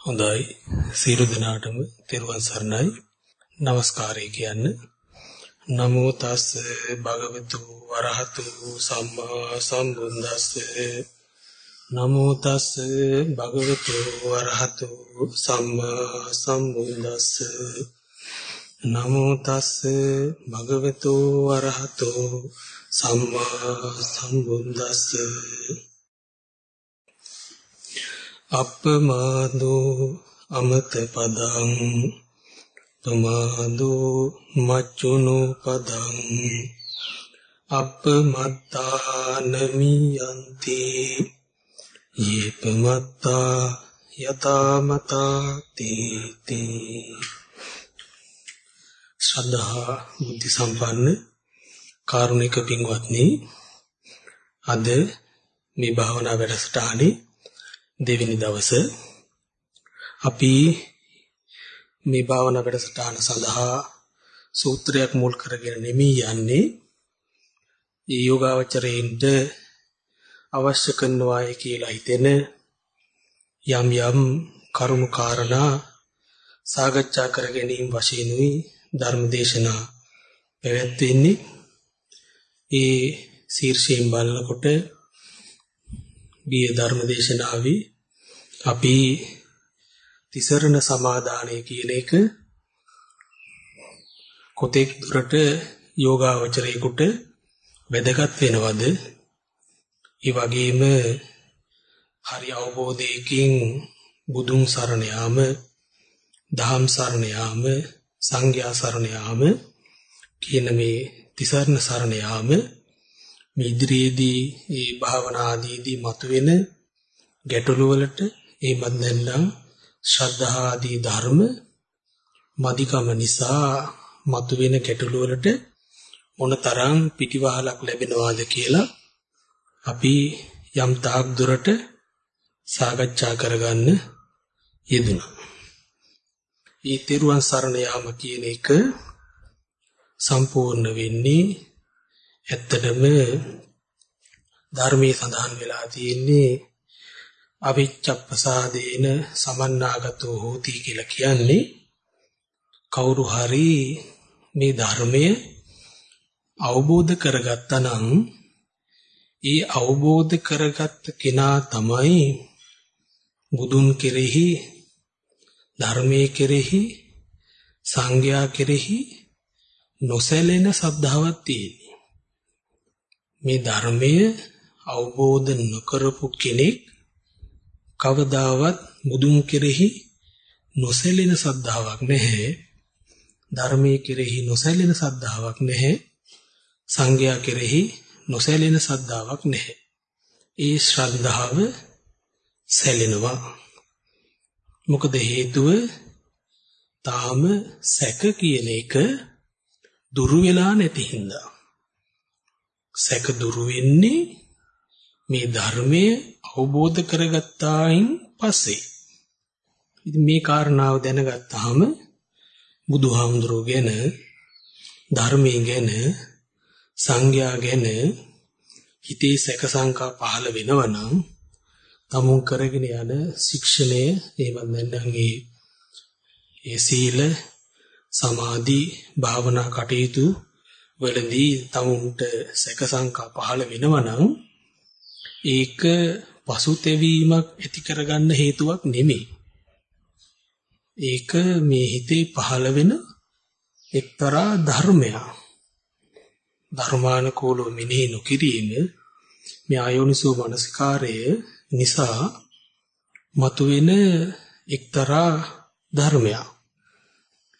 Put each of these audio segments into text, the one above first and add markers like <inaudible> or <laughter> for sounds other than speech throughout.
හොඳයි. සියලු දෙනාටම තෙරුවන් සරණයි. নমස්කාරය කියන්න. නමෝ තස් භගවතු වරහතු සම්මා සම්බුද්දස්ස. නමෝ තස් භගවතු වරහතු සම්මා සම්බුද්දස්ස. නමෝ තස් භගවතු වරහතු සම්මා සම්බුද්දස්ස. අප්පමාදෝ අමත පදං පමාදෝ මච්චුනෝ පදං අප්පමත්තානමියන්ති යේපමත්තා යතාමතා තීති. ශ්‍රද්ධා බුද්ධ සම්පන්න කාරුණික පින්වත්නි අද මේ භාවනා වැඩසටහනේ දෙවෙනි දවස අපි මේ භාවනා වැඩසටහන සඳහා සූත්‍රයක් මුල් කරගෙන නෙමෙයි යන්නේ. ඒ යෝගාවචරයෙන්ද අවශ්‍ය කරනවායි කියලා හිතෙන යම් යම් කරුණු කාරණා සාකච්ඡා කර ගැනීම වශයෙන්ුයි ධර්මදේශනා පැවැත්වෙන්නේ. ඒ ශීර්ෂයෙන් බලනකොට ගිය ධර්මදේශනාවේ අපි තිසරණ සමාදානය කියන එක කොතෙක් දුරට යෝගාවචරයෙකුට වැදගත් වෙනවද? ඒ වගේම හරි අවබෝධයකින් බුදුන් සරණ යාම, දහම් සරණ යාම, සංඝයා සරණ යාම කියන මේ තිසරණ සරණ යාම මේ ඉදිරියේදී මේ භාවනා ආදීදී මතුවෙන ගැටලු වලට එහෙමත් නැත්නම් ශ්‍රද්ධා ආදී ධර්ම මදිකම නිසා මතුවෙන ගැටලු වලට මොනතරම් පිටිවහලක් ලැබෙනවාද කියලා අපි යම් තාක් දුරට සාකච්ඡා කරගන්න යෙදුණා. ඊ තෙරුවන් සරණ යාම කියන එක සම්පූර්ණ වෙන්නේ ඇත්තටම ධර්මයේ සඳහන් වෙලා තියෙන්නේ අවිච්ඡප්පසාදේන සමන්නාගතෝ හෝති කියලා කියන්නේ කවුරු හරි මේ ධර්මය අවබෝධ කරගත්තා නම් ඒ අවබෝධ කරගත්ත කෙනා තමයි බුදුන් කෙරෙහි ධර්මයේ කෙරෙහි සංඝයා කෙරෙහි නොසැලෙන සද්ධාවක් තියෙන්නේ. මේ ධර්මය අවබෝධ නොකරපු කෙනෙක් කවදාවත් බුදුන් කෙරෙහි නොසැලෙන සද්ධාාවක් නැහැ. ධර්මයේ කෙරෙහි නොසැලෙන සද්ධාාවක් නැහැ. සංඝයා කෙරෙහි නොසැලෙන සද්ධාාවක් නැහැ. ඒ ශ්‍රද්ධාව සැලෙනවා. මොකද හේතුව තාම සැක කියන එක දුරු වෙලා නැති හින්දා. සැක දුරු වෙන්නේ මේ ධර්මය අවබෝධ කරගත්තායින් පස්සේ. ඉතින් මේ කාරණාව දැනගත්තාම බුදුහාමුදුරුවෝ ගැන ධර්මයේ ගැන සංඝයා ගැන හිතේ සැක සංකා පහළ වෙනවනම් තමුන් කරගෙන යන ශික්ෂණය එහෙම නැත්නම් ඒ සීල සමාධි භාවනා කටයුතු වලදී තමුන්ට සැක සංකා පහළ වෙනවනම් ඒක පසුතැවීමක් ඇති කරගන්න හේතුවක් නෙමෙයි. ඒක මේ හිතේ පහළ වෙන එක්තරා ධර්මයක්. ධර්මානුකූලව මෙනෙහි නොකිරීම මේ ආයෝනිසෝ මනසිකාරය නිසා මතුවෙන එක්තරා ධර්මයක්.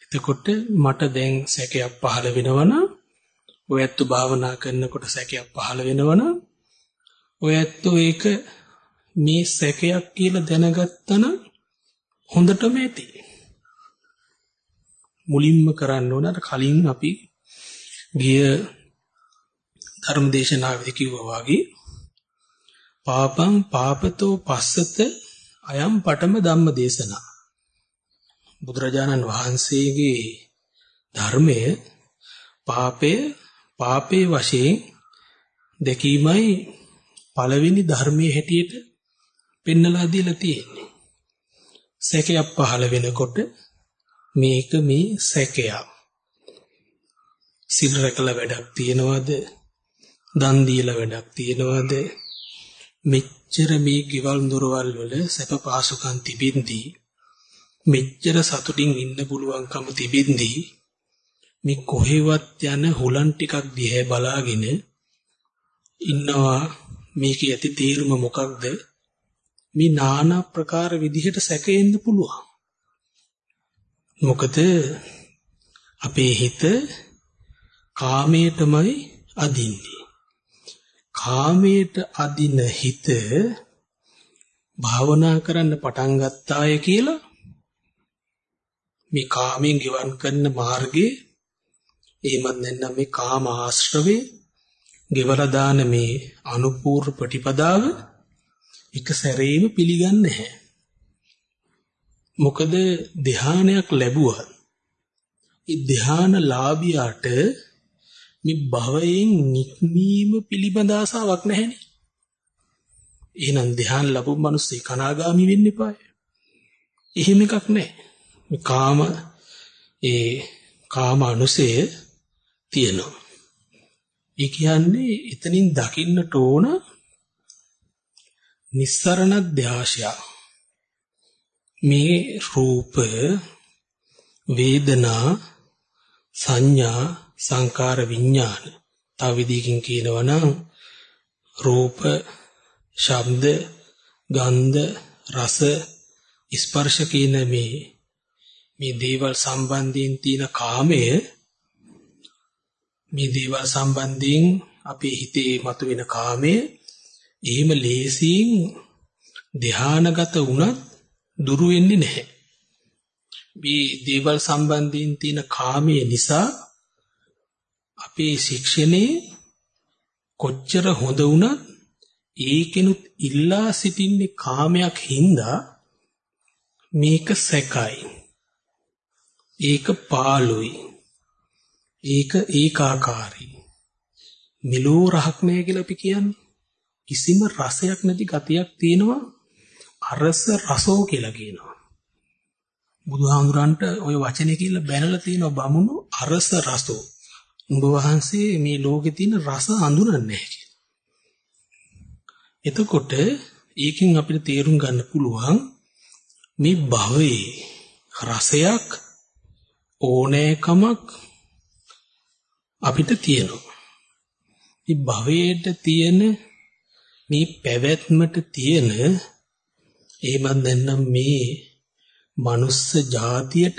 එතකොට මට දැන් සැකයක් පහළ වෙනවනම් ඔය ඇත්ත භාවනා කරනකොට සැකයක් පහළ වෙනවනම් ඔය ඇත්තෝ ඒක මේ සැකයක් කියලා දැනගත්තනම් හොඳටම ඇති. මුලින්ම කරන්න ඕන අර කලින් අපි ගිය ධර්මදේශනාවේදී කිව්වා වගේ පාපං පාපතෝ පස්සත අයම් පඨම ධම්ම දේශනා බුදුරජාණන් වහන්සේගේ ධර්මය පාපය පාපේ වශයෙන් දැකීමයි පළවෙනි ධර්මයේ හැටියට පෙන්නලා දීලා තියෙන්නේ. සැකයක් පහළ වෙනකොට මේක මේ සැකයක්. සිල් රැකලා වැඩක් තියනවද? දන් දීලා වැඩක් තියනවද? මෙච්චර මේ ගෙවල් දොරවල් වල සැප පහසුකම් තිබින්දී මෙච්චර සතුටින් ඉන්න පුළුවන්කම තිබින්දී මේ කොහෙවත් යන හුලන් ටිකක් දිහා බලාගෙන ඉන්නවා මේකේ ඇති තීරම මොකක්ද? මේ নানা ප්‍රකාර විදිහට සැකෙන්න පුළුවන්. මොකද අපේ හිත කාමයටමයි අදින්නේ. කාමයට අදින හිත භාවනා කරන්න පටන් ගත්තාය කියලා මේ කාමයෙන් ගෙවන් කරන මාර්ගයේ එහෙමත් නැත්නම් මේ කාම ආශ්‍රවේ ගෙවලා දාන මේ අනුපූර්ව ප්‍රතිපදාව එක සැරේම පිළිගන්නේ නැහැ. මොකද ධානයක් ලැබුවා. ඒ ධාන ලාභියාට මේ භවයෙන් නික්මීම පිළිබඳ ආසාවක් නැහැනේ. එහෙනම් ධ්‍යාන ලැබුම් මිනිස්සු කනාගාමි වෙන්න එපාය. එහෙම එකක් නැහැ. මේ කාම ඒ කාම අනුසය තියෙනවා. ඒ කියන්නේ එතනින් දකින්නට ඕන නිස්සරණ ධාශය. මේ රූප වේදනා සංඥා සංකාර විඥාන තව විදිහකින් කියනවා නම් රූප ශබ්ද ගන්ධ රස ස්පර්ශ කියන මේ මේ දේවල් සම්බන්ධයෙන් තියෙන කාමය මේ දේවල් සම්බන්ධයෙන් අපේ හිතේ මතුවෙන කාමය එහෙම ලේසියෙන් ධානාගත වුණත් දුරු වෙන්නේ නැහැ. මේ දේවල් සම්බන්ධයෙන් තියෙන කාමයේ නිසා අපේ ශික්ෂණේ කොච්චර හොඳ වුණත් ඒකෙනුත් ඉල්ලා සිටින්නේ කාමයක් හින්දා මේක සැකයි ඒක පාළුයි ඒක ඒකාකාරී. මෙලෝ රහක් නැහැ කියලා අපි කියන්නේ. කිසිම රසයක් නැති ගතියක් තියෙනවා. අරස රසෝ කියලා කියනවා. බුදුහාමුදුරන්ට ওই වචනේ කියලා බැනලා තියෙනවා බමුණු අරස රසෝ. උඹ වහන්සේ මේ ලෝකේ තියෙන රස අඳුරන්නේ නැහැ එතකොට ඒකෙන් අපිට තේරුම් ගන්න පුළුවන් මේ භවයේ රසයක් ඕනෑකමක් අපිට තියෙනවා. මේ භවයට තියෙන මේ පැවැත්මට තියෙන එහෙමත් නැත්නම් මේ මනුස්ස જાතියට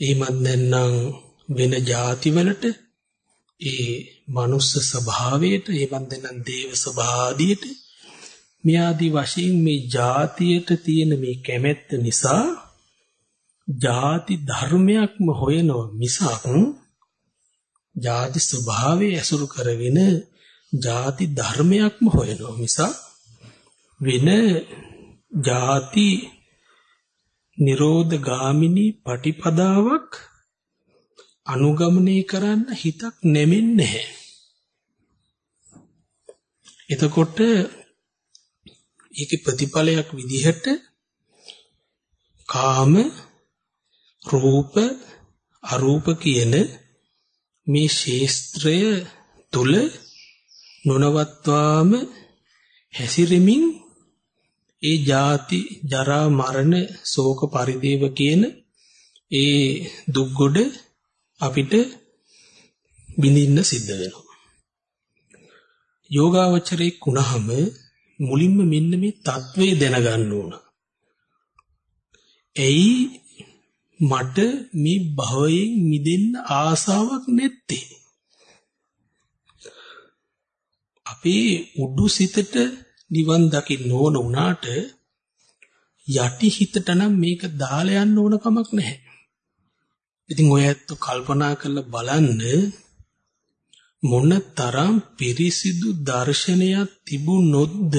එහෙමත් නැත්නම් වෙන જાතිවලට ඒ මනුස්ස ස්වභාවයට එහෙමත් නැත්නම් දේව ස්වභාවයට මියාදී වශයෙන් මේ જાතියට තියෙන මේ කැමැත්ත නිසා ಜಾති ධර්මයක්ම හොයනවා මිසක් ಜಾති ස්වභාවය ඇසුරු කරගෙන ಜಾති ධර්මයක්ම හොයනවා මිසක් වෙන ಜಾති නිරෝධ ගාමිනී පටිපදාවක් අනුගමනය කරන්න හිතක් නැමෙන්නේ නැහැ. එතකොට ඒකේ ප්‍රතිඵලයක් විදිහට කාම රූප අරූප කියන මේ ශේස්ත්‍රය තුල නොනවත්වාම හැසිරෙමින් ඒ ජාති ජරා මරණ ශෝක පරිදේව කියන ඒ දුක්ගොඩ අපිට බිඳින්න සිද්ධ වෙනවා. යෝගාවචරයේ කුණහම මුලින්ම මෙන්න මේ தત્ත්වය දැනගන්න ඕන. එයි මට මේ භවයෙන් මිදෙන්න ආසාවක් නැත්තේ. අපේ උඩු සිතට නිවන් දකින්න ඕන උනාට යටි හිතට නම් මේක දාලා යන්න ඕන කමක් නැහැ. ඉතින් ඔය ඇත්ත කල්පනා කරලා බලන්න මොන තරම් පිරිසිදු දර්ශනයක් තිබුණොත්ද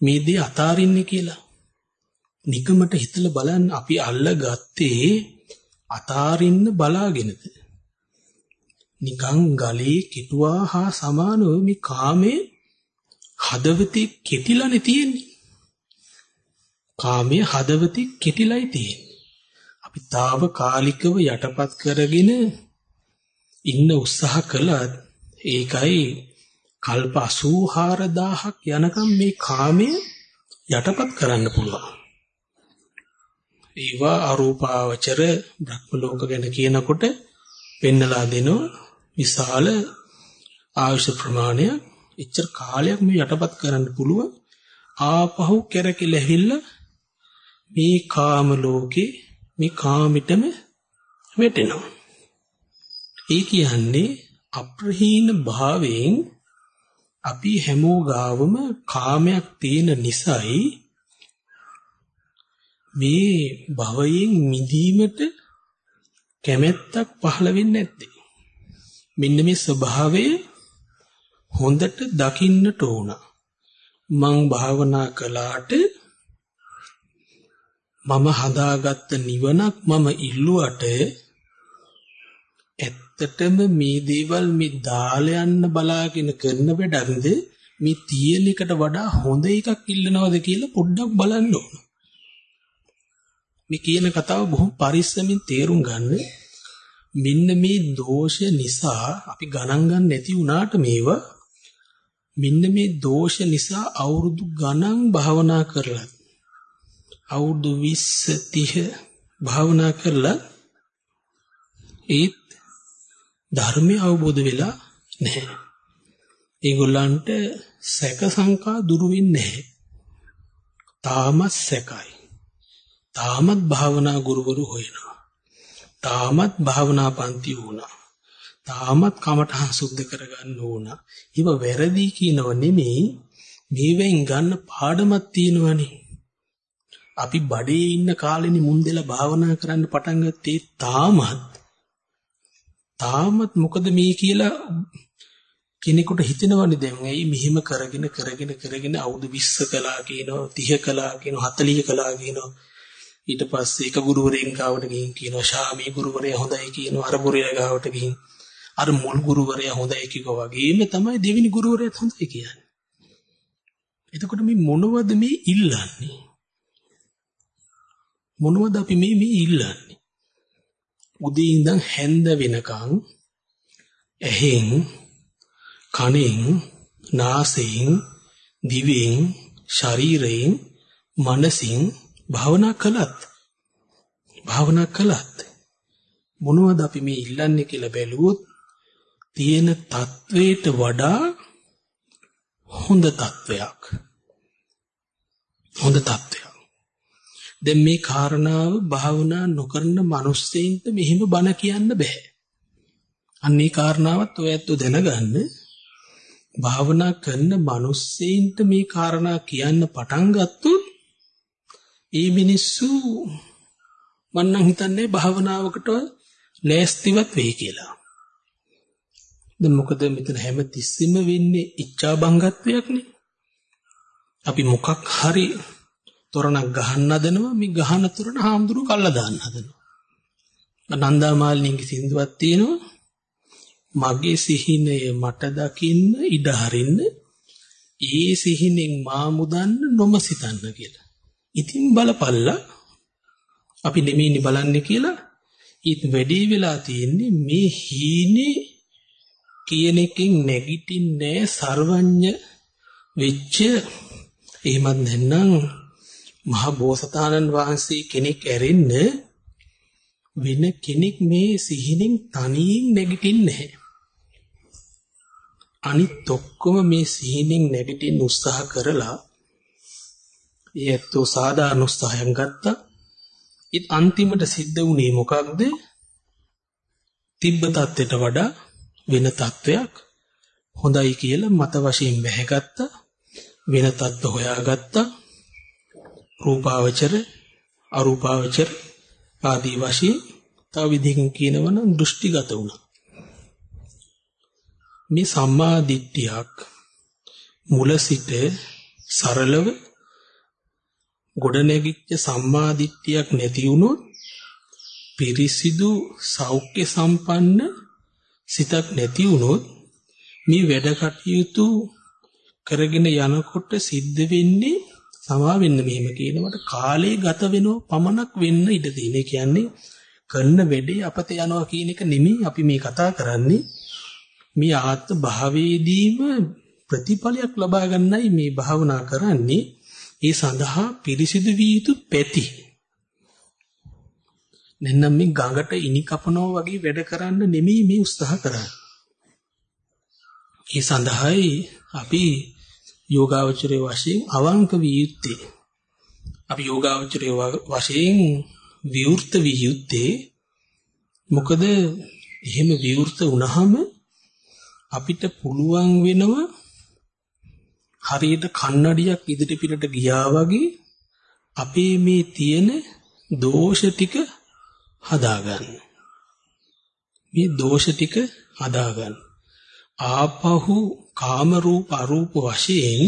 මේ දේ අතාරින්නේ කියලා. නිකමට හිතලා බලන්න අපි අල්ලගත්තේ අතාරින්න බලාගෙනද නිකං ගලේ කිටුවා හා සමානව මේ කාමේ හදවතේ කෙටිලානේ තියෙන්නේ කාමයේ හදවතින් කෙටිලයි තියෙන්නේ. අපි තාව කාලිකව යටපත් කරගෙන ඉන්න උත්සාහ කළත් ඒකයි කල්ප 84000ක් යනකම් මේ කාමය යටපත් කරන්න පුළුවන්. ඒවා අරූපාවචර බ්‍රහ්ම ලෝක ගැන කියනකොට පෙන්නලා දෙනවා. විශාල ආයුෂ ප්‍රමාණය එච්චර කාලයක් මේ යටපත් කරන්න පුළුවන්. ආපහු කැරකිලා ඇවිල්ලා මේ කාම ලෝකේ මේ කාමිටම වැටෙනවා ඒ කියන්නේ අප්‍රහීන භාවයෙන් අපි හැමෝ ගාවම කාමයක් තියෙන නිසායි මේ භවයෙන් මිදීමට කැමැත්තක් පහළ වෙන්නේ නැත්තේ. මෙන්න මේ ස්වභාවය හොඳට දකින්නට ඕන. මං භාවනා කළාට මම හදාගත්ත නිවනක් මම ඉල්ලුවට ඇත්තටම මේ දේවල් මේ දාලා යන්න බලාගෙන කරන වැඩක්ද මේ තියෙන එකට වඩා හොඳ එකක් ඉල්ලනවද කියලා පොඩ්ඩක් බලන්න ඕන. මේ කියන කතාව බොහොම පරිස්සමින් තේරුම් ගන්න. මෙන්න මේ දෝෂ නිසා අපි ගණන් ගන්න නැති වුණාට මේවා මෙන්න මේ දෝෂ නිසා අවුරුදු ගණන් භාවනා කරලා අවුරුදු 20 30 භාවනා කරලා ඒත් ධර්මය අවබෝධ වෙලා නැහැ. ඒගොල්ලන්ට සැක සංකා දුරු වෙන්නේ නැහැ. තාමත් සැකයි. තාමත් භාවනා ගුරුවරු හොයනවා. තාමත් භාවනා පන්ති වුණා. තාමත් කමඨහං සුද්ධ කරගන්න ඕන. ඒව වැරදි කියනව නෙමෙයි මේවෙන් ගන්න පාඩමක් තියෙනවනේ. අපි බඩේ ඉන්න කාලෙනි මුන්දෙලා භාවනා කරන්න පටන් ගත්තේ තාමත් තාමත් මොකද මේ කියලා කෙනෙකුට හිතෙනවනේ දැන් ඇයි මෙහෙම කරගෙන කරගෙන කරගෙන අවුරුදු 20 කළා කියනවා 30 කළා කියනවා 40 කළා කියනවා ඊට පස්සේ එක ගුරුවරයෙක් ගාවට ගිහින් කියනවා ශාමී ගුරුවරයා හොඳයි කියනවා අර ගුරුවරයා ගාවට ගිහින් අර මුල් ගුරුවරයා හොඳයි කිව්වා වගේම තමයි දෙවෙනි ගුරුවරයාත් හොඳයි කියන්නේ. එතකොට මේ මොනවද මේ ඉල්ලන්නේ? මොනවද අපි මේ මේ ඉල්ලන්නේ? උදේ ඉඳන් හැන්ද වෙනකන් ඇහෙන් කනෙන් නාසයෙන් දිවෙන් ශරීරයෙන් මනසින් භාවනා කළත් භාවනා කළත් මොනවද අපි මේ ඉල්ලන්නේ කියලා බැලුවොත් තියෙන තත්වයට වඩා හොඳ තත්වයක් හොඳ තත්වයක් දැන් මේ කාරණාව භාවනා නොකරන මිනිස්සෙයින්ට මෙහෙම බන කියන්න බෑ. අන්නේ කාරණාවත් ඔය ඇත්ත දැනගන්න. භාවනා කරන මිනිස්සෙයින්ට මේ කාරණා කියන්න පටන් ගත්තොත් ඒ මිනිස්සු මන්නම් හිතන්නේ භාවනාවකට ලෑස්තිවත් වෙයි කියලා. දැන් මොකද මෙතන හැම තිස්සෙම වෙන්නේ ඉච්ඡා බංගත්වයක්නේ. අපි මොකක් හරි තොරණක් ගහන්න හදනවා මේ ගහන තොරණ හාමුදුරුවෝ කල්ලා දාන්න හදනවා නන්දාමාලිනීගේ සින්දුවක් තියෙනවා මගේ සිහිනය මට දකින්න ඉඩ හරින්න ඒ සිහිනෙන් මා මුදන්න නොමසිතන්න කියලා. ඉතින් බලපල්ලා අපි නෙමෙයිනේ බලන්නේ කියලා ඊත් වැඩි වෙලා තියෙන්නේ මේ හීනේ කියන එකෙන් නැගිටින්නේ සර්වඥ වෙච්ච එහෙමත් නැත්නම් මහ බෝසතාණන් වහන්සේ කෙනෙක් ඇරෙන්න වෙන කෙනෙක් මේ සිහිනෙන් තනියෙන් නැගිටින්නේ නැහැ. අනිත් ඔක්කොම මේ සිහිනෙන් නැගිටින්න උත්සාහ කරලා ඒත්ෝ සාධාරණ උත්සාහයක් ගත්තා. ඉත අන්තිමට සිද්ධ වුණේ මොකක්ද? තිබ්බ தත්ත්වයට වඩා වෙන தත්ත්වයක් හොඳයි කියලා මත වශයෙන් බැහැගත්තා. වෙන தත්ත්ව හොයාගත්තා. රූපාවචර අරූපාවචර ආදී වශයෙන් තව විදිහකින් කියනවනම් දෘෂ්ටිගත වුණා. මේ සම්මා දිට්ඨියක් මුල සිට සරලව ගොඩනැගිච්ච සම්මා දිට්ඨියක් නැති වුණොත් පිරිසිදු සෞඛ්‍ය සම්පන්න සිතක් නැති වුණොත් මේ වැඩ කටයුතු කරගෙන යනකොට සිද්ධ වෙන්නේ සමා වෙන්න මෙහෙම කියනකොට කාලේ ගත වෙනව පමණක් වෙන්න ඉඩ තියෙන. ඒ කියන්නේ කරන වැඩේ අපත යනවා කියන එක නෙමෙයි අපි මේ කතා කරන්නේ. මේ ආත්ම භාවයේදීම ප්‍රතිඵලයක් ලබා ගන්නයි මේ භාවනා කරන්නේ. ඒ සඳහා පිරිසිදු විය යුතු පැති. නැත්නම් මේ ගඟට ඉනි කපනවා වගේ වැඩ කරන්න නෙමෙයි මේ උත්සාහ කරන්නේ. ඒ සඳහායි අපි යෝගාවචරයේ වශයෙන් අවංක විය යුත්තේ. අපි යෝගාවචරයේ වශයෙන් විවෘත විය යුත්තේ මොකද එහෙම විවෘත වුණාම අපිට පුළුවන් වෙනවා හරියට කන්නඩියක් ඉදිරි පිටට ගියා වගේ අපේ මේ තියෙන දෝෂ ටික හදාගන්න. මේ දෝෂ ටික හදාගන්න. ආපහු කාම රූප අරූප වශයෙන්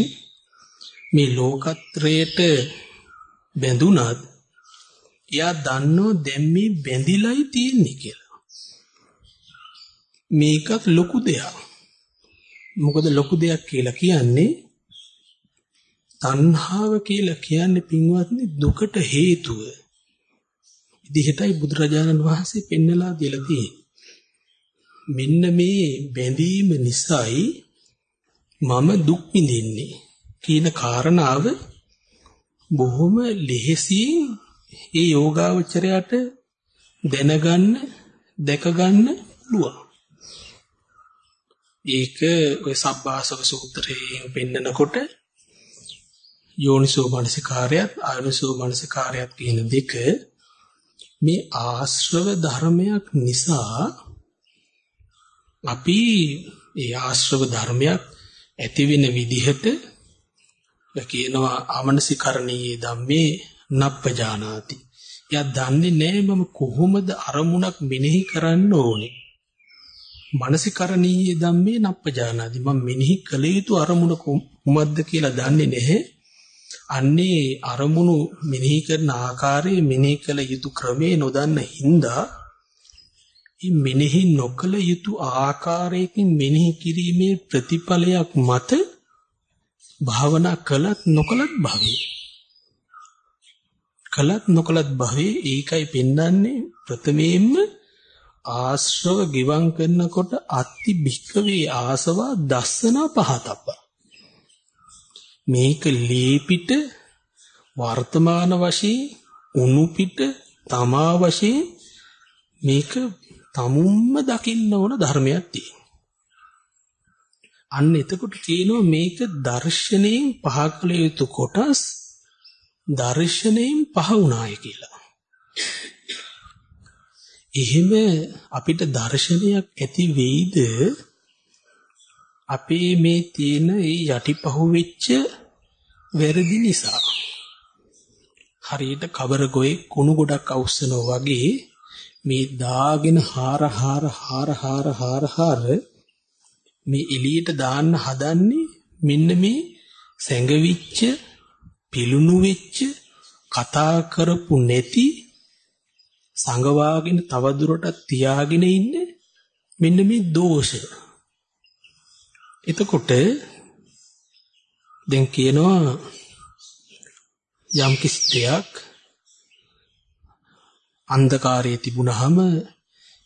මේ ලෝකත්‍රයට බැඳුනත් එයා දන්නෝ දැන් මේ බැඳිලයි තියෙන්නේ කියලා. මේකත් ලොකු දෙයක්. මොකද ලොකු දෙයක් කියලා කියන්නේ තණ්හාව කියලා කියන්නේ පින්වත්නි දුකට හේතුව. ඉදිහටයි බුදුරජාණන් වහන්සේ පෙන්නලා දීලා තියෙන්නේ. මෙන්න මේ බැඳීම නිසායි මම දුක් විඳින්නේ කියන කාරණාව බොහොම ලෙහෙසියෙන් ඒ යෝගාවචරයට දැනගන්න දැකගන්න පුළුවන්. ඒක ඔය සබ්බාසව සූත්‍රයේ පෙන්නකොට යෝනිසෝ මනසිකාරයත් ආයෝනිසෝ මනසිකාරයත් කියන දෙක මේ ආශ්‍රව ධර්මයක් නිසා අපි ඒ ආශ්‍රව ධර්මයක් ඇති වෙන විදිහට කියනවා ආමනසිකරණීය ධම්මේ නප්පජානාති. එයා දන්නේ නැහැ මම කොහොමද අරමුණක් මෙනෙහි කරන්න ඕනේ. මානසිකරණීය ධම්මේ නප්පජානාති. මම මෙනෙහි කළ යුතු අරමුණ කුමක්ද කියලා දන්නේ නැහැ. අන්නේ අරමුණු මෙනෙහි කරන ආකාරයේ මෙනෙහි කළ යුතු ක්‍රමේ නොදන්න හින්දා මේ මෙනෙහි නොකළ යුතු ආකාරයකින් මෙනෙහි කිරීමේ ප්‍රතිඵලයක් මත භාවනා කළත් නොකළත් භවයේ. කළත් නොකළත් භවයේ ඒකයි පෙන්වන්නේ ප්‍රථමයෙන්ම ආශ්‍රව ගිවං කරනකොට අත්ති භික්කවේ ආසවා දස්සන පහතප්ප. මේක ලීපිට වර්තමාන වශයෙන් උණු පිට තමා වශයෙන් මේක තමුම්ම දකින්න ඕන ධර්මයක් තියෙනවා. අන්න එතකොට කියනවා මේක දර්ශනයෙන් පහ කළ යුතු කොටස් දර්ශනයෙන් පහ වුණාය කියලා. එහෙම අපිට දර්ශනයක් ඇති වෙයිද අපේ මේ තියෙන ඒ යටිපහුව වෙච්ච වැරදි නිසා හරියට කබර ගොයේ කුණු ගොඩක් අවුස්සනවා වගේ මේ දාගෙන හාර හාර හාර හාර හාර හාර මේ එළියට දාන්න හදන්නේ මෙන්න මේ සැඟවිච්ච පිලුණු වෙච්ච කතා කරපු නැති සංගවාගෙන තවදුරටත් තියාගෙන ඉන්නේ මෙන්න මේ දෝෂ. එතකොට දැන් කියනවා යම් කිසි දෙයක් අන්ධකාරයේ තිබුණාම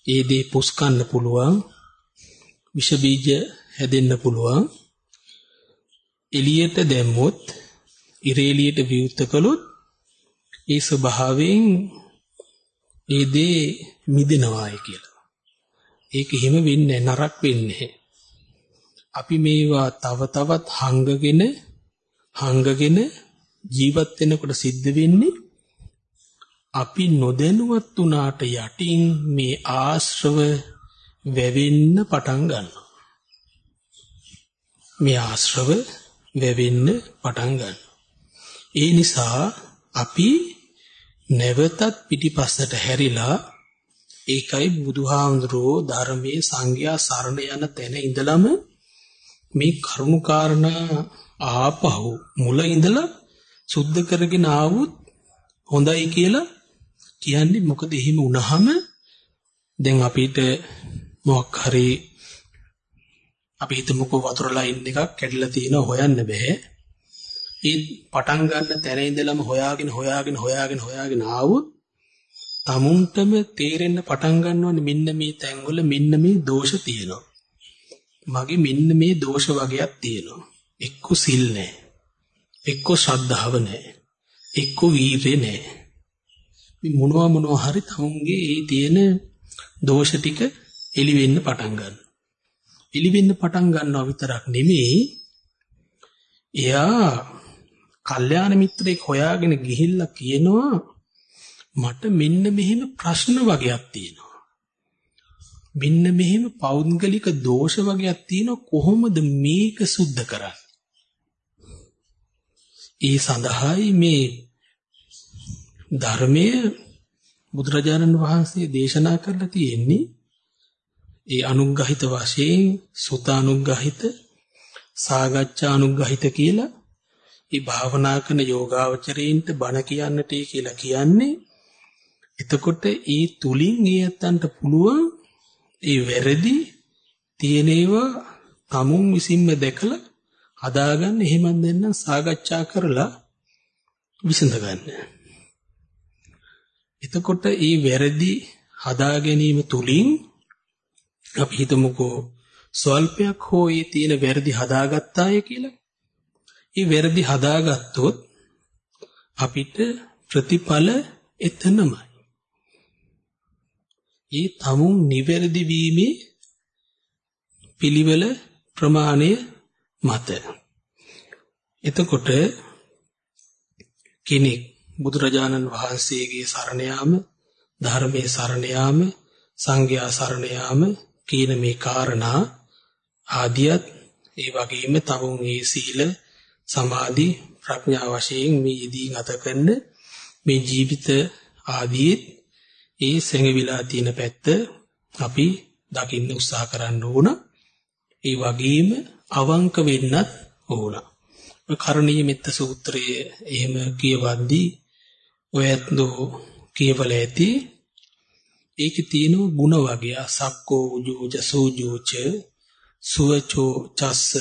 ඒ දේ පුස්කන්න පුළුවන් විෂ බීජ හැදෙන්න පුළුවන් එළියට දැම්මොත් ඉරේලියට විවුර්ත කළොත් ඒ ස්වභාවයෙන් ඒ දේ මිදෙනවායි කියලා. ඒක හිම වෙන්නේ නරක වෙන්නේ අපි මේවා තව තවත් හංගගෙන හංගගෙන ජීවත් වෙනකොට සිද්ධ වෙන්නේ අපි නොදැනුවත් වුණාට යටින් මේ ආශ්‍රව වැවෙන්න පටන් ගන්නවා. මේ ආශ්‍රව වැවෙන්න පටන් ගන්නවා. ඒ නිසා අපි නැවතත් පිටිපස්සට හැරිලා ඒකයි බුදුහාමුදුරෝ ධර්මයේ සංඝයා සරණ යන තැන ඉඳලම මේ කරුණු කාරණා ආපහු මුල ඉඳලා සුද්ධ කරගෙන ආවොත් හොඳයි කියලා කියන්නේ මොකද එහෙම වුණාම දැන් අපිට මොකක් හරි අපි හිතමුකෝ වතුර ලයින් එකක් කැඩිලා තියෙනවා හොයන්න බෑ ඒ පටන් ගන්න තැන ඉඳලම හොයාගෙන හොයාගෙන හොයාගෙන හොයාගෙන ආවොත් tamunටම තේරෙන්න පටන් ගන්නවනේ මෙන්න මේ තැන්වල මෙන්න මේ දෝෂ තියෙනවා. මගේ මෙන්න මේ දෝෂ වගේක් තියෙනවා. එක්ක සිල් නැහැ. එක්ක ශ්‍රද්ධාව නැහැ. එක්ක වීරිය නැහැ. මේ මොනවා මොනවා හරි තමුන්ගේ ඒ තියෙන දෝෂ ටික එලි වෙන්න පටන් ගන්නවා. එලි වෙන්න පටන් ගන්නවා විතරක් නෙමෙයි එයා කල්යාණ මිත්‍රයෙක් හොයාගෙන ගිහිල්ලා කියනවා මට මෙන්න මෙහෙම ප්‍රශ්න වගේක් තියෙනවා. මෙන්න මෙහෙම පෞද්ගලික දෝෂ වගේක් තියෙනවා කොහොමද මේක සුද්ධ කරන්නේ? ඒ සඳහායි මේ ධර්මයේ බුදුරජාණන් වහන්සේ දේශනා කරලා තියෙන්නේ ඒ අනුග්‍රහිත වශයෙන් සුතානුග්‍රහිත සාගච්ඡානුග්‍රහිත කියලා මේ භාවනා කරන යෝගාවචරයින්ට බණ කියන්නට කියලා කියන්නේ එතකොට ඒ තුලින් ඒ ඇත්තන්ට පුළුවන් ඒ වැරදි තියෙනේවා tamun විසින්ම දැකලා හදාගන්න එහෙම දෙන්නම් සාකච්ඡා කරලා විසඳ ගන්න. එතකොට මේ වැරදි හදා ගැනීම තුලින් අපි හිතමුකෝ ස්වල්පයක් හෝ ඒ තියෙන වැරදි හදාගත්තාය කියලා. ඒ වැරදි හදාගත්තොත් අපිට ප්‍රතිඵල එතනමයි. ඒ තමුන් නිවැරදි වීමේ පිළිවෙල ප්‍රමාණය මත. එතකොට කෙනෙක් බුදුරජාණන් වහන්සේගේ සරණ යාම ධර්මයේ සරණ යාම සංඝයා සරණ යාම කියන මේ කාරණා ආදියත් ඒ වගේම තමුන් මේ සීල සමාධි ප්‍රඥා වශයෙන් මේ යෙදී ගත කරන මේ ජීවිත ආදීත් ඒ සැඟවිලා තියෙන පැත්ත අපි දකින්න උත්සාහ කරන්න ඕන. ඒ වගේම අවංක වෙන්නත් ඕන. ඔය කරණීය මෙත්ත සූත්‍රයේ එහෙම කියවද්දී ඔයත්නෝ කියවල ඇති ඒකේ තියෙන ಗುಣ වර්ගය සක්කෝ උජෝජ සෝජෝච සුවචෝ චස්ස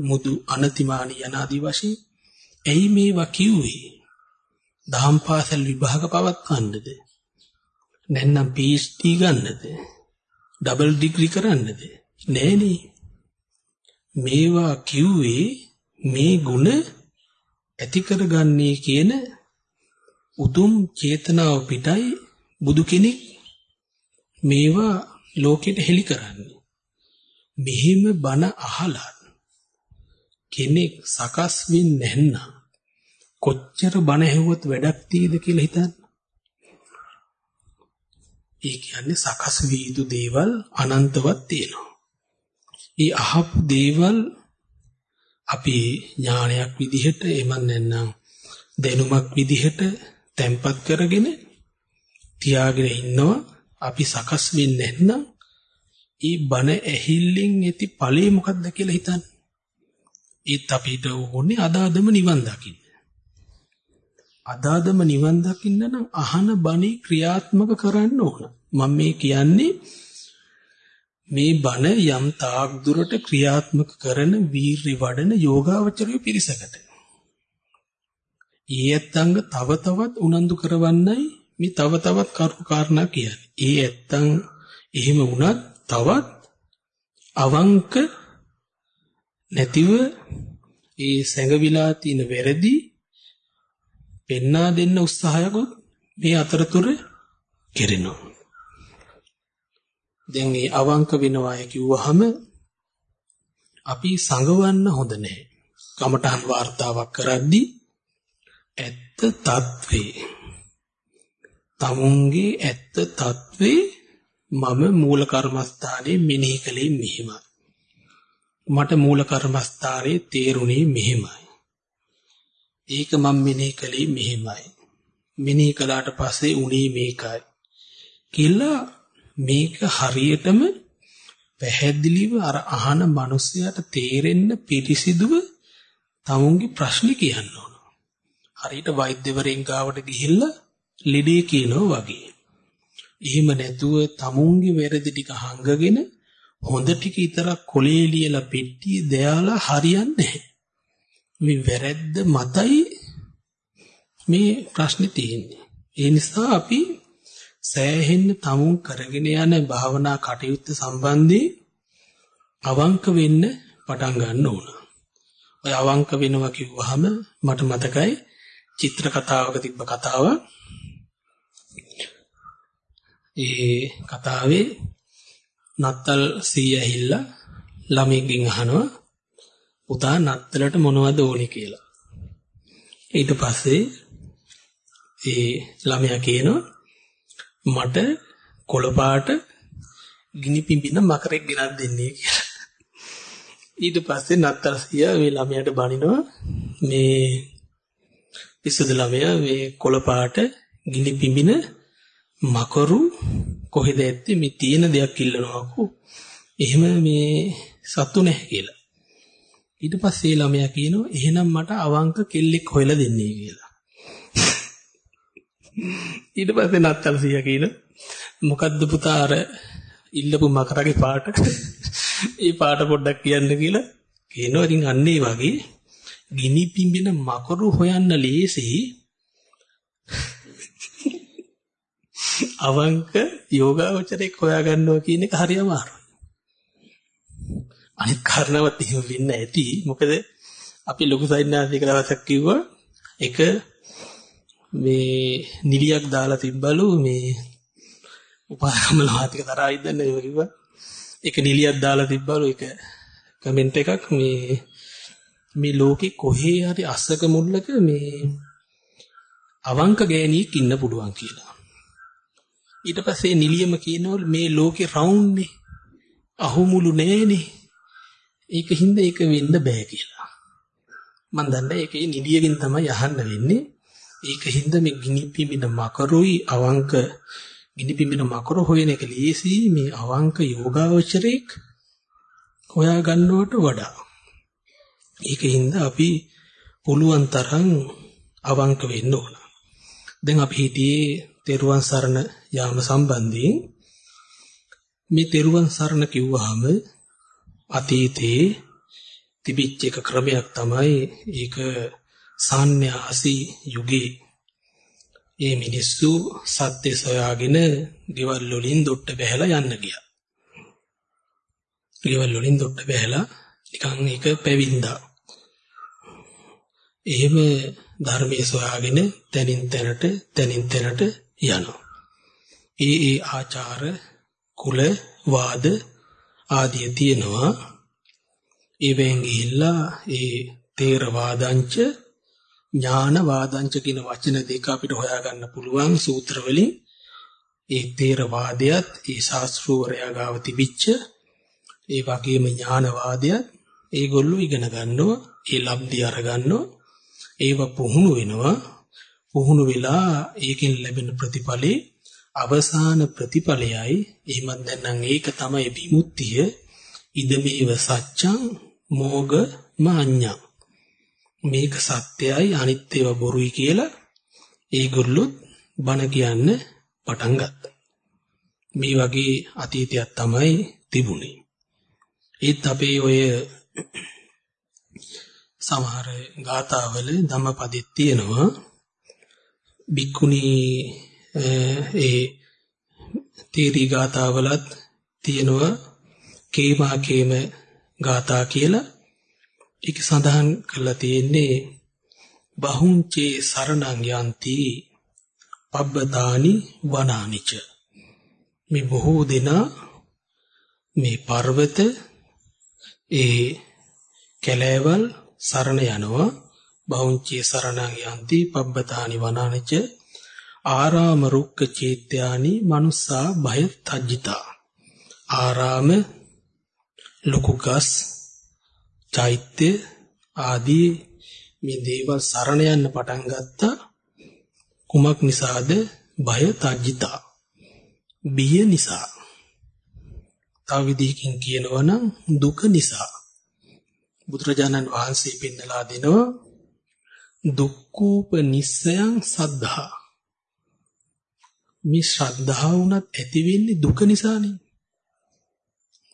මුදු අනතිමානි යනාදී වශයෙන් එයි මේවා කිව්වේ දහම් පාසල් විභාග පවත්වන්නද නැත්නම් PhD ගන්නද ඩබල් ඩිග්‍රී කරන්නද නෑනේ මේවා කිව්වේ මේ ಗುಣ ඇති කරගන්නේ කියන උතුම් චේතනාව පිටයි බුදු කෙනෙක් මේවා ලෝකෙට හෙළි කරන්නේ. මෙහිම බණ අහලා කෙනෙක් සකස් වෙන්නේ නැත්නම් කොච්චර බණ ඇහුවත් වැඩක් තියෙද කියලා හිතන්න. ඒ කියන්නේ සකස් විය යුතු දේවල් අනන්තවත් තියෙනවා. ඒ අහපු දේවල් අපි ඥානයක් විදිහට එමන් නැත්නම් දැනුමක් විදිහට තැම්පත් කරගෙන තියාගෙන ඉන්නවා අපි සකස් වෙන්නේ නැත්නම් ඒ බන ඇහිල්ලෙන් ඇති ඵලෙ මොකක්ද කියලා හිතන්න. ඒත් අපිට ඕනේ අදාදම නිවන් දකින්න. අදාදම නිවන් දකින්න නම් අහන බණේ ක්‍රියාත්මක කරන්න ඕන. මම මේ කියන්නේ මේ බණ යම් තාක් දුරට ක්‍රියාත්මක කරන වීරි වඩන යෝගාවචරය පිරිසකට. ඊ ඇත්තංග තව තවත් උනන්දු කරවන්නයි මේ තව තවත් කරුණු කාරණා කියන්නේ. ඒ ඇත්තන් එහෙම වුණත් තවත් අවංක නැතිව ඒ සැඟවිලා තියෙන වැරදි පෙන්වා දෙන්න උත්සාහයකුත් මේ අතරතුර කෙරෙනවා. දැන් මේ අවංක වෙනවාය කිව්වහම අපි සංගවන්න හොඳ නැහැ. කමඨහන් වார்த்தාවක් කරද්දී ඇත්ත తත්වේ. තමුන්ගේ ඇත්ත తත්වේ මම මූල කර්මස්ථානයේ මෙනෙහි කලේ මෙහිමයි. මට මූල කර්මස්ථානයේ තේරුණේ මෙහිමයි. ඒක මම මෙනෙහි කළේ මෙහිමයි. මෙනෙහි කළාට පස්සේ උනේ මේකයි. කියලා මේක හරියටම පැහැදිලිව අර අහන මිනිසයාට තේරෙන්න පිරිසිදුව තමුන්ගේ ප්‍රශ්නේ කියන්න ඕන. හරියට වෛද්‍යවරයෙක් ගාවට ගිහිල්ලා ලෙඩේ කියනවා වගේ. එහෙම නැතුව තමුන්ගේ වැරදි ටික හංගගෙන හොඳ ටික විතරක් කොලේ ලියලා පෙට්ටියේ දයාලා හරියන්නේ නැහැ. මේ වැරැද්ද මතයි මේ ප්‍රශ්නේ තියෙන්නේ. ඒ නිසා අපි සෑහෙන්න tamun කරගෙන යන භාවනා කටයුත්ත සම්බන්ධයෙන් අවංක වෙන්න පටන් ගන්න ඕන. ඔය අවංක වෙනවා කිව්වහම මට මතකයි චිත්‍ර කතාවක තිබ්බ කතාව. ඒ කතාවේ නත්තල් සීය ඇහිල්ලා ළමයින්ගෙන් අහනවා පුතා නත්තලට මොනවද ඕනි කියලා. ඊට පස්සේ ඒ ළමයා කියනවා මට කොළපාට ගිනි පිඹින මකරෙක් ගෙනත් දෙන්නේ කියලා. ඊට පස්සේ නත්තල්සිය මේ ළමයාට බනිනවා මේ පිස්සුද ළමයා මේ කොළපාට ගිනි පිඹින මකරු කොහෙද ඇත්තේ මේ තියෙන දෙයක් ඉල්ලනවාකෝ. එහෙම මේ සතු නැහැ කියලා. ඊට පස්සේ ළමයා කියනවා එහෙනම් මට අවංක කෙල්ලෙක් හොයලා දෙන්නේ කියලා. ඊට පස්සේ නත්තල් සීයා කියන මොකද්ද පුතා අර ඉල්ලපු මකරගේ පාට? ඒ පාට පොඩ්ඩක් කියන්න කියලා කියනවා. ඉතින් අන්න ඒ වගේ ගිනි පිඹින මකරු හොයන්න ලේසි. අවංක යෝගාවචරයක් හොයාගන්නවා කියන එක හරි අමාරුයි. අනිත් කාරණාවත් එහෙම වෙන්න ඇති මොකද අපි ලොකු සයින්නාසික දවසක් කිව්වා එක මේ නිලියක් දාලා තිබ්බලු මේ උපාකමල වාතික තරහා ඉදන්න ඒක කිව්වා. ඒක නිලියක් දාලා තිබ්බලු ඒක කමෙන්ට් එකක් මේ මේ ලෝකේ කොහේ හරි අස්සක මුල්ලක මේ අවංක ගෑණියෙක් ඉන්න පුළුවන් කියලා. ඊට පස්සේ නිලියම කියනවලු මේ ලෝකේ රවුන්ඩ්නේ. අහුමුළු නෑනේ. ඒක හින්දා ඒක වෙන්න බෑ කියලා. මම දන්නේ ඒකේ නිලියකින් තමයි අහන්න වෙන්නේ. ඒක හින්දා මේ ගිනි පිඹින මකරුයි අවංක ගිනි පිඹින මකරු හොයන එක ලේසි මේ අවංක යෝගාවචරයක් හොයා ගන්නවට වඩා. ඒක හින්දා අපි පුළුවන් තරම් අවංක වෙන්න ඕන. දැන් අපි හිටියේ තෙරුවන් සරණ යාම සම්බන්ධයෙන් මේ තෙරුවන් සරණ කිව්වහම අතීතේ තිබිච්ච එක ක්‍රමයක් තමයි ඒක සාන්‍යාසී යුගයේ ඒ මිනිස්සු සත්‍ය සොයාගෙන ගෙවල් වලින් දොට්ට බැහැලා යන්න ගියා. ගෙවල් වලින් දොට්ට බැහැලා නිකන් ඒක පැවින්දා. එහෙම ධර්මයේ සොයාගෙන තනින් තැනට තනින් තැනට යනවා. ඒ ඒ ආචාර කුල වාද ආදිය තියෙනවා. ඒ වෙන් ගිහිල්ලා ඒ තේරවාදංච ඥානවාදංච කියන වචන දෙක අපිට හොයාගන්න පුළුවන් සූත්‍ර වලින් ඒ තේරවාදයත් ඒ ශාස්ත්‍රූවරයා ගාව තිබිච්ච ඒ වගේම ඥානවාදයත් ඒගොල්ලෝ ඉගෙන ගන්නවා ඒ ලබ්ධිය අරගන්නවා. ඒව පුහුණු වෙනවා. පුහුණු වෙලා ඒකෙන් ලැබෙන ප්‍රතිඵලේ අවසාන ප්‍රතිඵලයයි එහෙමත් නැත්නම් ඒක තමයි විමුක්තිය ඉදමේව සත්‍යං මෝග මාඤ්ඤා මේක සත්‍යයි අනිත් ඒවා බොරුයි කියලා ඒගොල්ලොත් බණ කියන්න පටන් ගත්තා. මේ වගේ අතීතයක් තමයි තිබුණේ. ඒත් අපේ ඔය සමහර ගාථාවල ධම්මපදෙත් තියෙනවා බික්කුණී ඒ තීරි ගාථාවලත් තියෙනවා කේමා කේම ගාථා කියලා. ඒක සඳහන් කරලා තියෙන්නේ බහුංචේ සරණං යන්ති පබ්බතානි වනානිච මේ බොහෝ දෙනා මේ පර්වත ඒ කැලෑවල් සරණ යනවා. බහුංචේ සරණං යන්ති පබ්බතානි වනානිච ආරාම රුක්ක චේත්‍යානි මනුස්සා භය තජ්ජිතා ආරාම ලොකු ගස් චෛත්‍ය ආදී මේ දේවල් සරණ යන්න පටන් ගත්තා කුමක් නිසාද? බය තජ්ජිතා බිය නිසා. තව විදිහකින් කියනවා නම් දුක නිසා. බුදුරජාණන් වහන්සේ පෙන්නලා දෙනවා දුක්ඛූප නිස්සයන් සද්ධා. මේ ශ්‍රද්ධාව උනත් ඇති වෙන්නේ දුක නිසානේ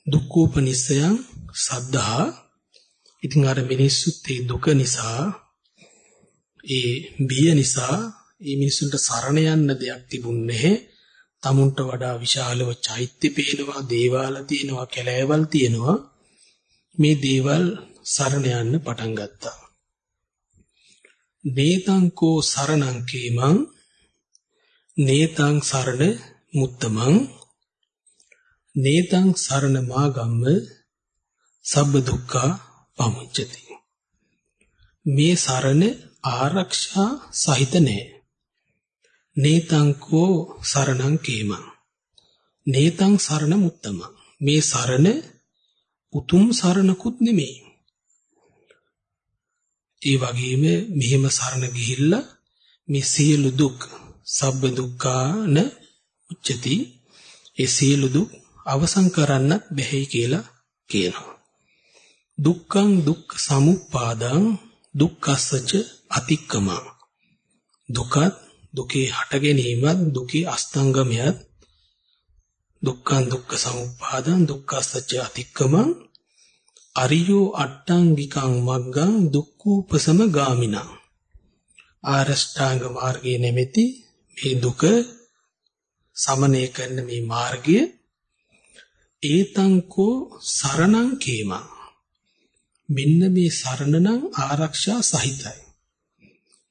දුක්ඛූප නිස්සයන් සද්ධා ඉතින් අර මිනිස්සුත් ඒ දුක නිසා ඒ බිය නිසා ඒ මිනිසුන්ට සරණ යන්න දෙයක් තිබුණේ නැහැ. tamunට වඩා විශාලව චෛත්‍ය පේනවා, දේවාල තියෙනවා, කැලෑවල් තියෙනවා. මේ දේවල් සරණ යන්න පටන් ගත්තා. නේතං කෝ සරණං කේමං නේතං සරණ මුත්තමං නේතං සරණ මාගම්ම සබ්බ දුක්ඛ පමුච්චති. මේ සරණ ආරක්ෂා සහිත නැහැ නේතං කෝ සරණං කේමං. නේතං සරණ මුත්තමං. මේ සරණ උතුම් සරණකුත් නෙමෙයි. ඒ වගේම මෙහෙම සරණ ගිහිල්ලා මේ සියලු දුක් සබ්බ දුක්ඛාන උච්චති. ඒ සියලු දුක් අවසන් කරන්නත් බැහැයි කියලා කියනවා. දුක්ඛං දුක්ඛ සමුප්පාදං දුක්ඛස්සච අතික්කම. දුකත් දුකේ හට ගැනීමත් දුකේ අස්තංගමයත්. දුක්ඛං දුක්ඛ සමුප්පාදං දුක්ඛස්සච අතික්කමං. අරියෝ අට්ටංගිකං මග්ගං දුක්ඛූපසම ගාමිනං. ආරෂ්ඨාංග මාර්ගයේ නැමෙති මේ දුක සමනය කරන මේ මාර්ගය ඒතංකෝ සරණං කේමං. මෙන්න මේ සරණ නම් ආරක්ෂා සහිතයි.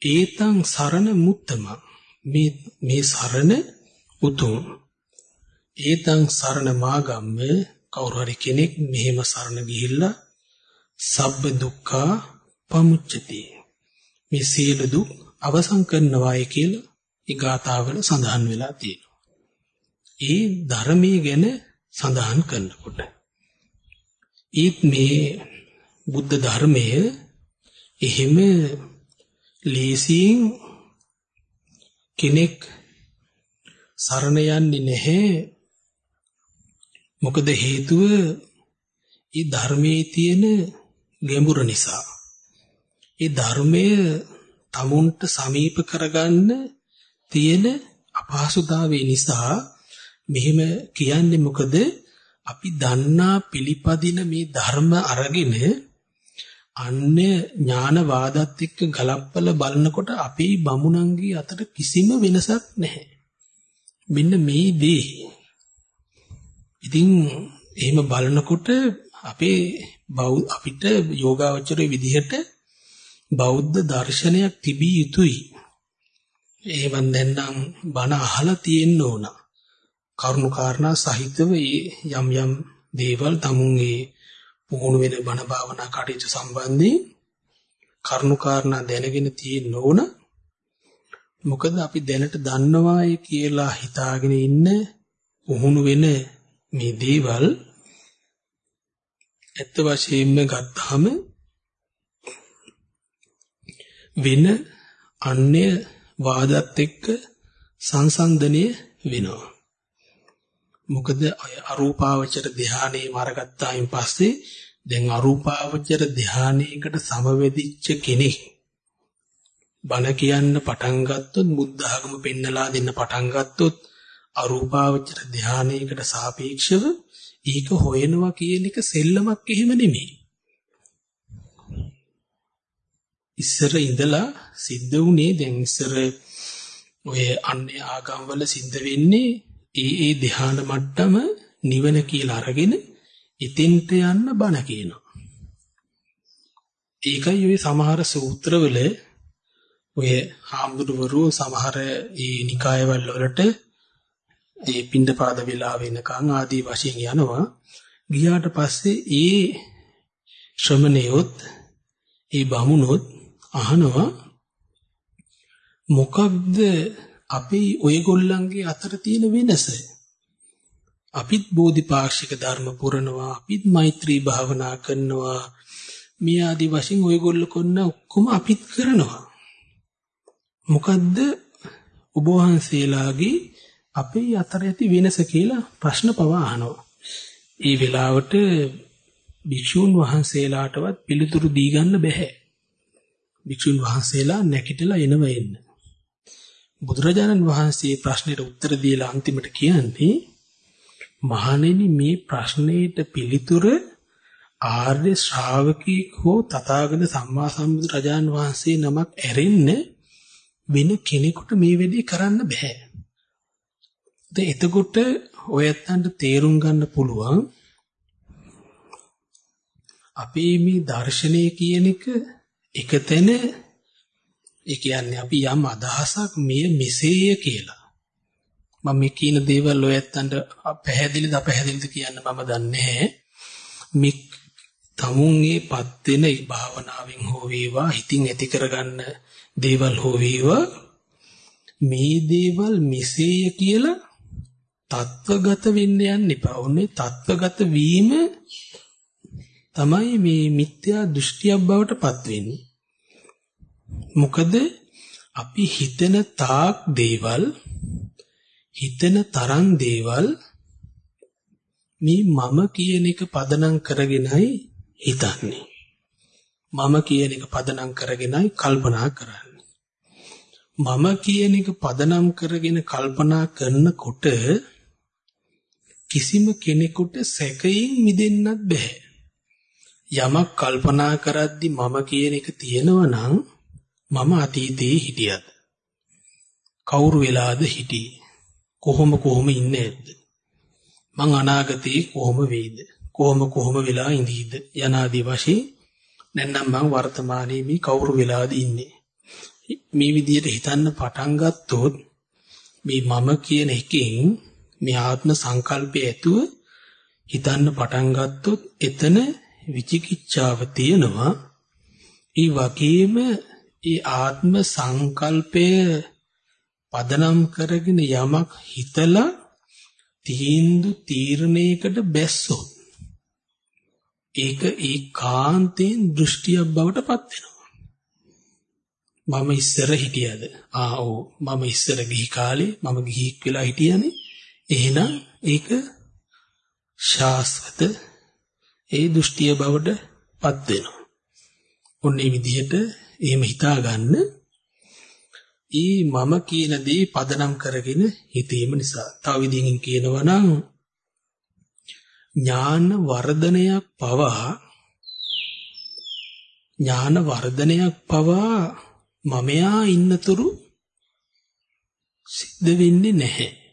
ඒතං සරණ මුත්තම. මේ මේ සරණ උතුම්. ඒතං සරණ මාගම්ම කවුරු හරි කෙනෙක් මෙහෙම සරණ ගිහිල්ලා සබ්බ දුක්ඛා පමුච්චති මේ සියලු දුක් අවසන් කරනවායි කියලා ඊගාතාවල සඳහන් වෙලා තියෙනවා. ඒ ධර්මයේ ගැන සඳහන් කරනකොට ඒත් මේ බුද්ධ ධර්මය එහෙම ලේසියෙන් කෙනෙක් සරණ යන්නේ නැහැ මොකද හේතුව ඒ ධර්මයේ තියෙන ගැඹුර නිසා. ඒ ධර්මය tamunට සමීප කරගන්න තියෙන අපහසුතාවය නිසා මෙහෙම කියන්නේ මොකද අපි දන්නා පිළිපදින මේ ධර්ම අරගෙන අන්‍ය ඥාන වාදත් එක්ක ගලප්පල බලනකොට අපේ බමුණන්ගේ අතර කිසිම වෙනසක් නැහැ. මෙන්න මේ දේ ඉතින් එහෙම බලනකොට අපේ අපිට යෝගාවචරයේ විදිහට බෞද්ධ දර්ශනයක් තිබිය යුතුයි. ඒවන් දැන්නම් බණ අහලා තියෙන්න ඕන. කරුණු කාරණා සහිතව යම් යම් දේවල් තමුන්ගේ පුහුණු වෙන බණ භාවනා කටයුතු සම්බන්ධයෙන් කරුණු කාරණා දැනගෙන තියෙන්න ඕන. මොකද අපි දැනට දන්නවායි කියලා හිතාගෙන ඉන්න පුහුණු වෙන මේ දේවල් ඇත්ත වශයෙන්ම ගත්තාම වෙන අන්‍ය වාදත් එක්ක සංසන්දනය වෙනවා. මොකද අරූපාවචර ධානයේ මාරගත්තායින් පස්සේ දැන් අරූපාවචර ධානයේකට සමවැදිච්ච කෙනෙක් බණ කියන්න පටන් ගත්තොත් බුද්ධ ආගම පෙන්නලා දෙන්න පටන් ගත්තොත් අරූපාවචර ධානයකට සාපේක්ෂව ඒක හොයනවා කියන එක සෙල්ලමක් එහෙම නෙමෙයි. ඉස්සර ඉඳලා සිද්ධ වුණේ දැන් ඉස්සර ඔය අන්නේ ආගම්වල සිද්ධ වෙන්නේ ඒ ඒ ධ්‍යාන මට්ටම නිවන කියලා අරගෙන ඉතින්ට යන්න බණ කියනවා. ඒකයි ඔය සමහර සූත්‍රවල ඔය හාමුදුරුවරු සමහර ඒ නිකායවල වලට ඒ පින්ඩපාත වෙලා වෙනකන් ආදී වශයෙන් යනවා. ගියාට පස්සේ ඒ ශ්‍රමණයොත් ඒ බමුණොත් අහනවා මොකක්ද අපි ඔයගොල්ලන්ගේ අතර තියෙන වෙනස? අපිත් බෝධිපාක්ෂික ධර්ම පුරනවා, අපිත් මෛත්‍රී භාවනා කරනවා. මේ ආදි වශයෙන් ඔයගොල්ලෝ කරන ඔක්කොම අපිත් කරනවා. මොකද්ද ඔබ වහන්සේලාගේ අපේ අතර ඇති වෙනස කියලා ප්‍රශ්න පවා අහනවා. ඒ වෙලාවට භික්ෂුන් වහන්සේලාටවත් පිළිතුරු දී ගන්න බැහැ. භික්ෂුන් වහන්සේලා නැකිටලා එනව එන්න. බුදුරජාණන් වහන්සේ ප්‍රශ්නෙට උත්තර දීලා අන්තිමට කියන්නේ මහණෙනි මේ ප්‍රශ්නෙට පිළිතුර ආර්ය ශ්‍රාවකෙක් හෝ තථාගත සම්මා සම්බුදු රජාන් වහන්සේ නමක් ඇරෙන්න වෙන කෙනෙකුට මේ වෙලේ කරන්න බෑ. දැන් එතකොට ඔයත්තන්ට තේරුම් ගන්න පුළුවන් අපේ මේ දර්ශනය කියන එක එකතැන ඒ කියන්නේ අපි යම් අදහසක් මෙය මෙසේය කියලා. මම මේ කියන දේවල් ඔයත්තන්ට පැහැදිලිද අපැහැදිලිද කියන්න මම දන්නේ නැහැ. මේ තමුන්ගේපත් වෙන ඒ භාවනාවෙන් හෝ වේවා හිතින් ඇති කරගන්න දේවල් හෝ වේවා මේ දේවල් මෙසේය කියලා තත්වගත වෙන්න යන්න එපා. ඔන්නේ තත්වගත වීම තමයි මේ මිත්‍යා දෘෂ්ටියක් බවට පත් වෙන්නේ. මොකද අපි හිතන තාක් දේවල් හිතන තරම් දේවල් මේ මම කියන එක පදනම් කරගෙනයි හිතන්නේ. මම කියන එක පදනම් කරගෙනයි කල්පනා කරන්නේ. මම කියන එක පදනම් කරගෙන කල්පනා කරනකොට කිසිම කෙනෙකුට සැකයෙන් මිදෙන්නත් බෑ. යමක් කල්පනා කරද්දි මම කියන එක තියෙනවා නම් මම අතීතයේ හිටියද කවුරු වෙලාද හිටියේ කොහොම කොහොම ඉන්නේ නැද්ද මං අනාගතේ කොහොම වෙයිද? කොහොම කොහොම වෙලා ඉඳීද? යනාදී වශයෙන් නැත්නම් මං වර්තමානයේ මේ කවුරු වෙලාද ඉන්නේ? මේ විදිහට හිතන්න පටන් ගත්තොත් මේ මම කියන එකෙන් මේ ආත්ම සංකල්පය ඇතුව හිතන්න පටන් ගත්තොත් එතන විචිකිච්ඡාව තියෙනවා. ඒ වගේම ඒ ආත්ම සංකල්පය පදනම් කරගෙන යමක් හිතලා තීන්දු තීරණයකට බැස්සොත් ඒක ඒකාන්තයෙන් දෘෂ්ටියක් බවට පත් වෙනවා. මම ඉස්සර හිටියද? ආ ඔව්. මම ඉස්සර ගිහි කාලේ මම ගිහික් වෙලා හිටියනේ. එහෙනම් ඒක ශාස්වත ඒ දෘෂ්ටිය බවට පත් වෙනවා ඔන්නේ විදිහට එහෙම හිතා ගන්න ඊ මම කියන දේ පදනම් කරගෙන හිතීම නිසා. තව විදිහකින් කියනවා නම් ඥාන වර්ධනයක් පවා ඥාන වර්ධනයක් පවා මමයා ඉන්නතුරු සිද්ධ වෙන්නේ නැහැ.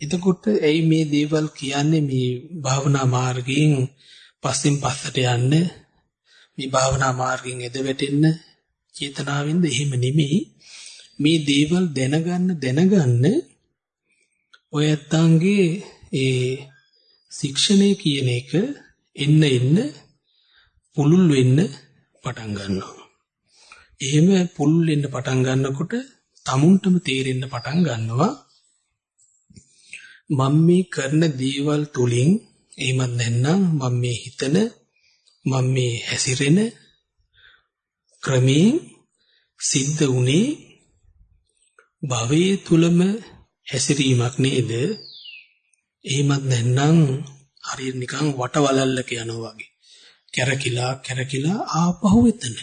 එතකොට ඇයි මේ දේවල් කියන්නේ? මේ භාවනා මාර්ගයෙන් පස්සෙන් පස්සට යන්න මේ භාවනා මාර්ගයෙන් එද වැටෙන්න චේතනාවෙන්ද? එහෙම නෙමෙයි. මේ දේවල් දැනගන්න දැනගන්න ඔය ඇත්තන්ගේ ඒ ශික්ෂණය කියන එක එන්න එන්න පුළුල් වෙන්න පටන් ගන්නවා. එහෙම පුළුල් වෙන්න පටන් ගන්නකොට tamunටම තේරෙන්න පටන් ගන්නවා මම මේ කරන දේවල් තුලින් එහෙමත් නැත්නම් මම මේ හිතන මම මේ හැසිරෙන ක්‍රමයෙන් සිද්ධ වුණේ භවයේ තුලම හැසිරීමක් නේද? එහෙමත් නැත්නම් හරියට නිකන් වටවලල්ලක යනවා වගේ. කැරකිලා කැරකිලා ආපහු එතන.